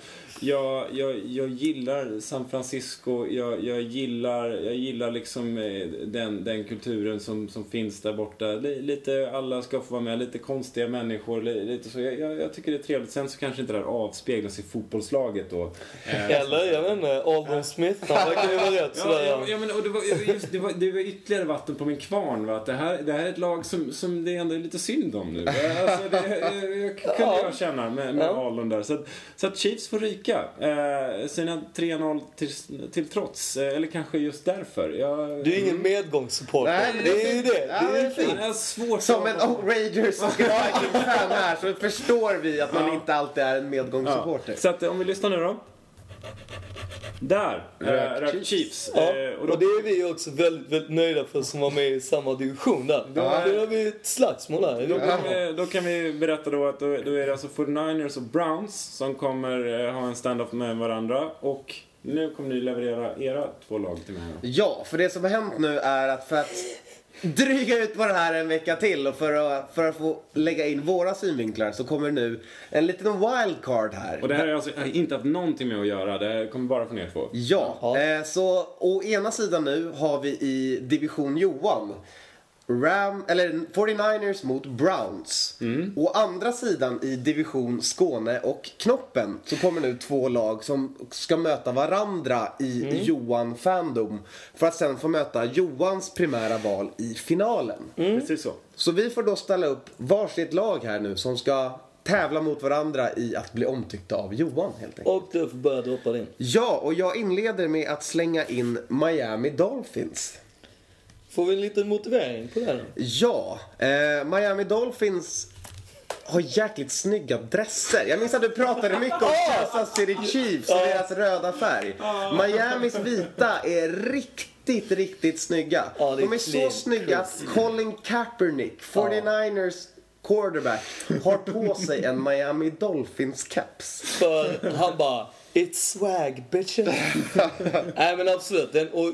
[SPEAKER 1] jag, jag, jag gillar San Francisco. Jag, jag, gillar, jag gillar liksom eh, den, den kulturen som, som finns där borta. Li- Lite alla ska få vara med. Lite konstiga människor. li- Lite så. Jag, jag, jag tycker det är trevligt. Sen så kanske inte det här avspeglas i fotbollslaget då. [LAUGHS]
[SPEAKER 2] Eller, jag vet inte, Aldon Smith, han verkar ju vara rätt [LAUGHS]
[SPEAKER 1] Ja,
[SPEAKER 2] sådär.
[SPEAKER 1] ja, ja, men, och det, var, just, det, var, det var ytterligare vatten på min kvarn. Va? Att det, här, det här är ett lag som, som det ändå är lite synd om nu. [LAUGHS] Alltså, det, jag, jag, kunde
[SPEAKER 2] Ja.
[SPEAKER 1] jag känna med, med
[SPEAKER 2] Ja.
[SPEAKER 1] Alon där. Så, att, så att Chiefs får ryka. Eh, sina 3-0 till, till trots. Eh, eller kanske just därför. Jag,
[SPEAKER 2] Du är ingen medgångssupporter.
[SPEAKER 3] Nej, det
[SPEAKER 2] det är ju det.
[SPEAKER 3] Ja,
[SPEAKER 2] det är fint.
[SPEAKER 1] Jag har svårt
[SPEAKER 3] Som en Rangers och Vikings-fan här så förstår vi att man
[SPEAKER 1] Ja.
[SPEAKER 3] inte alltid är en medgångssupporter.
[SPEAKER 1] Så att, om vi lyssnar nu då. Där,
[SPEAKER 3] Rök
[SPEAKER 1] rök, rök
[SPEAKER 3] Chiefs.
[SPEAKER 1] Chiefs.
[SPEAKER 2] Ja,
[SPEAKER 1] Eh,
[SPEAKER 2] och, det är vi också väldigt, väldigt nöjda för som var med i samma division där. Då,
[SPEAKER 3] Ja.
[SPEAKER 2] då har vi ett slagsmål här.
[SPEAKER 1] Då kan, vi, då kan vi berätta då att då, då är det alltså 49ers och Browns som kommer eh, ha en stand-up med varandra. Och nu kommer ni leverera era två lag till mig.
[SPEAKER 3] Ja, för det som har hänt nu är att för att dryga ut på det här en vecka till och för att, för att få lägga in våra synvinklar så kommer nu en liten wildcard här.
[SPEAKER 1] Och det här har alltså inte haft någonting med att göra. Det kommer bara från er två.
[SPEAKER 3] Ja,
[SPEAKER 2] Ja.
[SPEAKER 3] Eh, så å ena sidan nu har vi i division Johan Ram, eller 49ers mot Browns. Å andra sidan i division Skåne och Knoppen så kommer nu två lag som ska möta varandra i Johan Fandom för att sen få möta Johans primära val i finalen.
[SPEAKER 1] Precis så.
[SPEAKER 3] Så vi får då ställa upp varsitt lag här nu som ska tävla mot varandra i att bli omtyckta av Johan helt enkelt.
[SPEAKER 2] Och du får börja droppa din.
[SPEAKER 3] Ja, och jag inleder med att slänga in Miami Dolphins.
[SPEAKER 2] Får vi en liten motivering på här?
[SPEAKER 3] Ja, eh, Miami Dolphins har jäkligt snygga dresser. Jag minns att du pratade mycket om Kansas City Chiefs och deras röda färg. Miamis vita är riktigt, riktigt snygga.
[SPEAKER 2] Ja, det är
[SPEAKER 3] De är så snygga att Colin Kaepernick, 49ers quarterback, har på sig en Miami Dolphins caps.
[SPEAKER 2] För han bara It's swag bitches. [LAUGHS] Nej men absolut. Den, och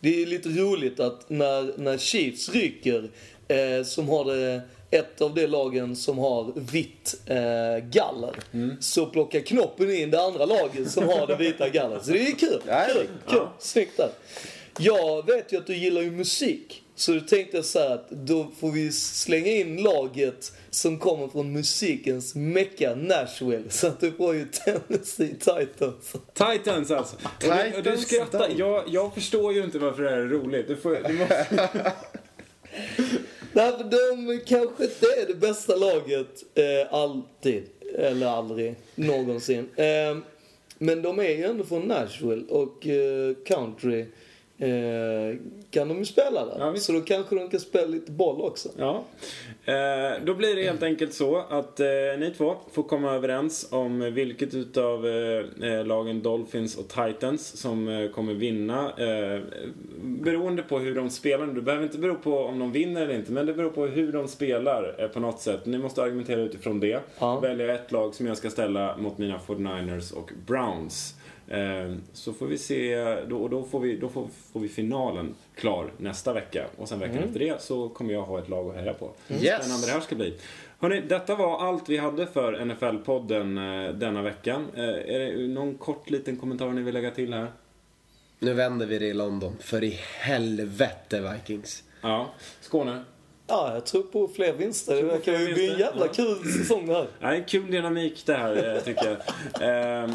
[SPEAKER 2] det är lite roligt att när, när Chiefs ryker, eh, som har det, ett av de lagen som har vitt eh, galler, så plockar Knoppen in det andra laget som har det vita gallret. Så det är kul.
[SPEAKER 3] Ja,
[SPEAKER 2] kul, kul. Snyggt där. Jag vet ju att du gillar ju musik. Så då tänkte jag så här att då får vi slänga in laget som kommer från musikens mecka Nashville. Så att du får ju Tennessee Titans.
[SPEAKER 1] Titans alltså. Och du, och du
[SPEAKER 3] Titans,
[SPEAKER 1] skrattar. Jag, jag förstår ju inte varför det här är roligt. Du får, du måste... [LAUGHS]
[SPEAKER 2] Nej, de kanske inte är det bästa laget eh, alltid. Eller aldrig. Någonsin. Eh, men de är ju ändå från Nashville och eh, country eh, kan de ju spela där.
[SPEAKER 1] Ja,
[SPEAKER 2] så då kanske de kan spela lite boll också.
[SPEAKER 1] Ja. Eh, då blir det helt enkelt så att eh, ni två får komma överens om vilket utav eh, eh, lagen Dolphins och Titans som kommer vinna. Beroende på hur de spelar. Det behöver inte bero på om de vinner eller inte, men det beror på hur de spelar på något sätt. Ni måste argumentera utifrån det.
[SPEAKER 2] Ja.
[SPEAKER 1] Välja ett lag som jag ska ställa mot mina 49ers och Browns. Eh, Så får vi se, då, och då, får vi, då får, får vi finalen klar nästa vecka. Och sen veckan efter det så kommer jag ha ett lag att heja på.
[SPEAKER 3] Yes.
[SPEAKER 1] Spännande det här ska bli. Hörrni, detta var allt vi hade för NFL-podden eh, denna veckan. Eh, Är det någon kort liten kommentar ni vill lägga till här?
[SPEAKER 3] Nu vänder vi det i London. För i helvete Vikings.
[SPEAKER 1] Ja, Skåne?
[SPEAKER 2] Ja, jag tror på fler vinster. Det
[SPEAKER 1] Tror på
[SPEAKER 2] verkar ju bli en jävla
[SPEAKER 1] Ja.
[SPEAKER 2] kul säsong det här.
[SPEAKER 1] Ja, en kul dynamik det här eh, tycker jag. [LAUGHS]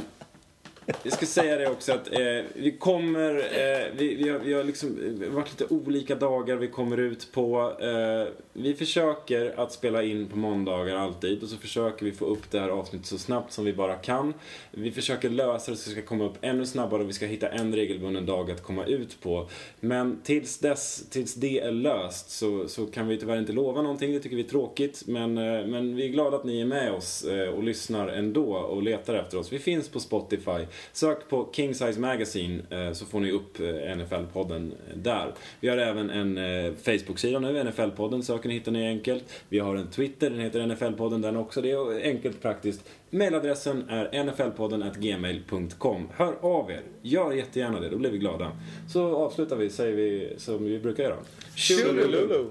[SPEAKER 1] Jag ska säga det också att eh, vi kommer, eh, vi, vi, har, vi har liksom eh, varit lite olika dagar vi kommer ut på. Eh, vi försöker att spela in på måndagar alltid och så försöker vi få upp det här avsnittet så snabbt som vi bara kan. Vi försöker lösa det så det ska komma upp ännu snabbare och vi ska hitta en regelbunden dag att komma ut på. Men tills dess, tills det är löst så, så kan vi tyvärr inte lova någonting, det tycker vi är tråkigt. Men, eh, men vi är glada att ni är med oss eh, och lyssnar ändå och letar efter oss. Vi finns på Spotify. Sök på King Size Magazine eh, så får ni upp eh, NFL-podden eh, där. Vi har även en Facebook-sida nu, NFL-podden. Söker ni hittar ni enkelt. Vi har en Twitter, den heter NFL-podden den också. Det är enkelt praktiskt. Mailadressen är nflpodden gmail.com. Hör av er. Gör jättegärna det, då blir vi glada. Så avslutar vi, säger vi som vi brukar göra.
[SPEAKER 3] Tjolululu.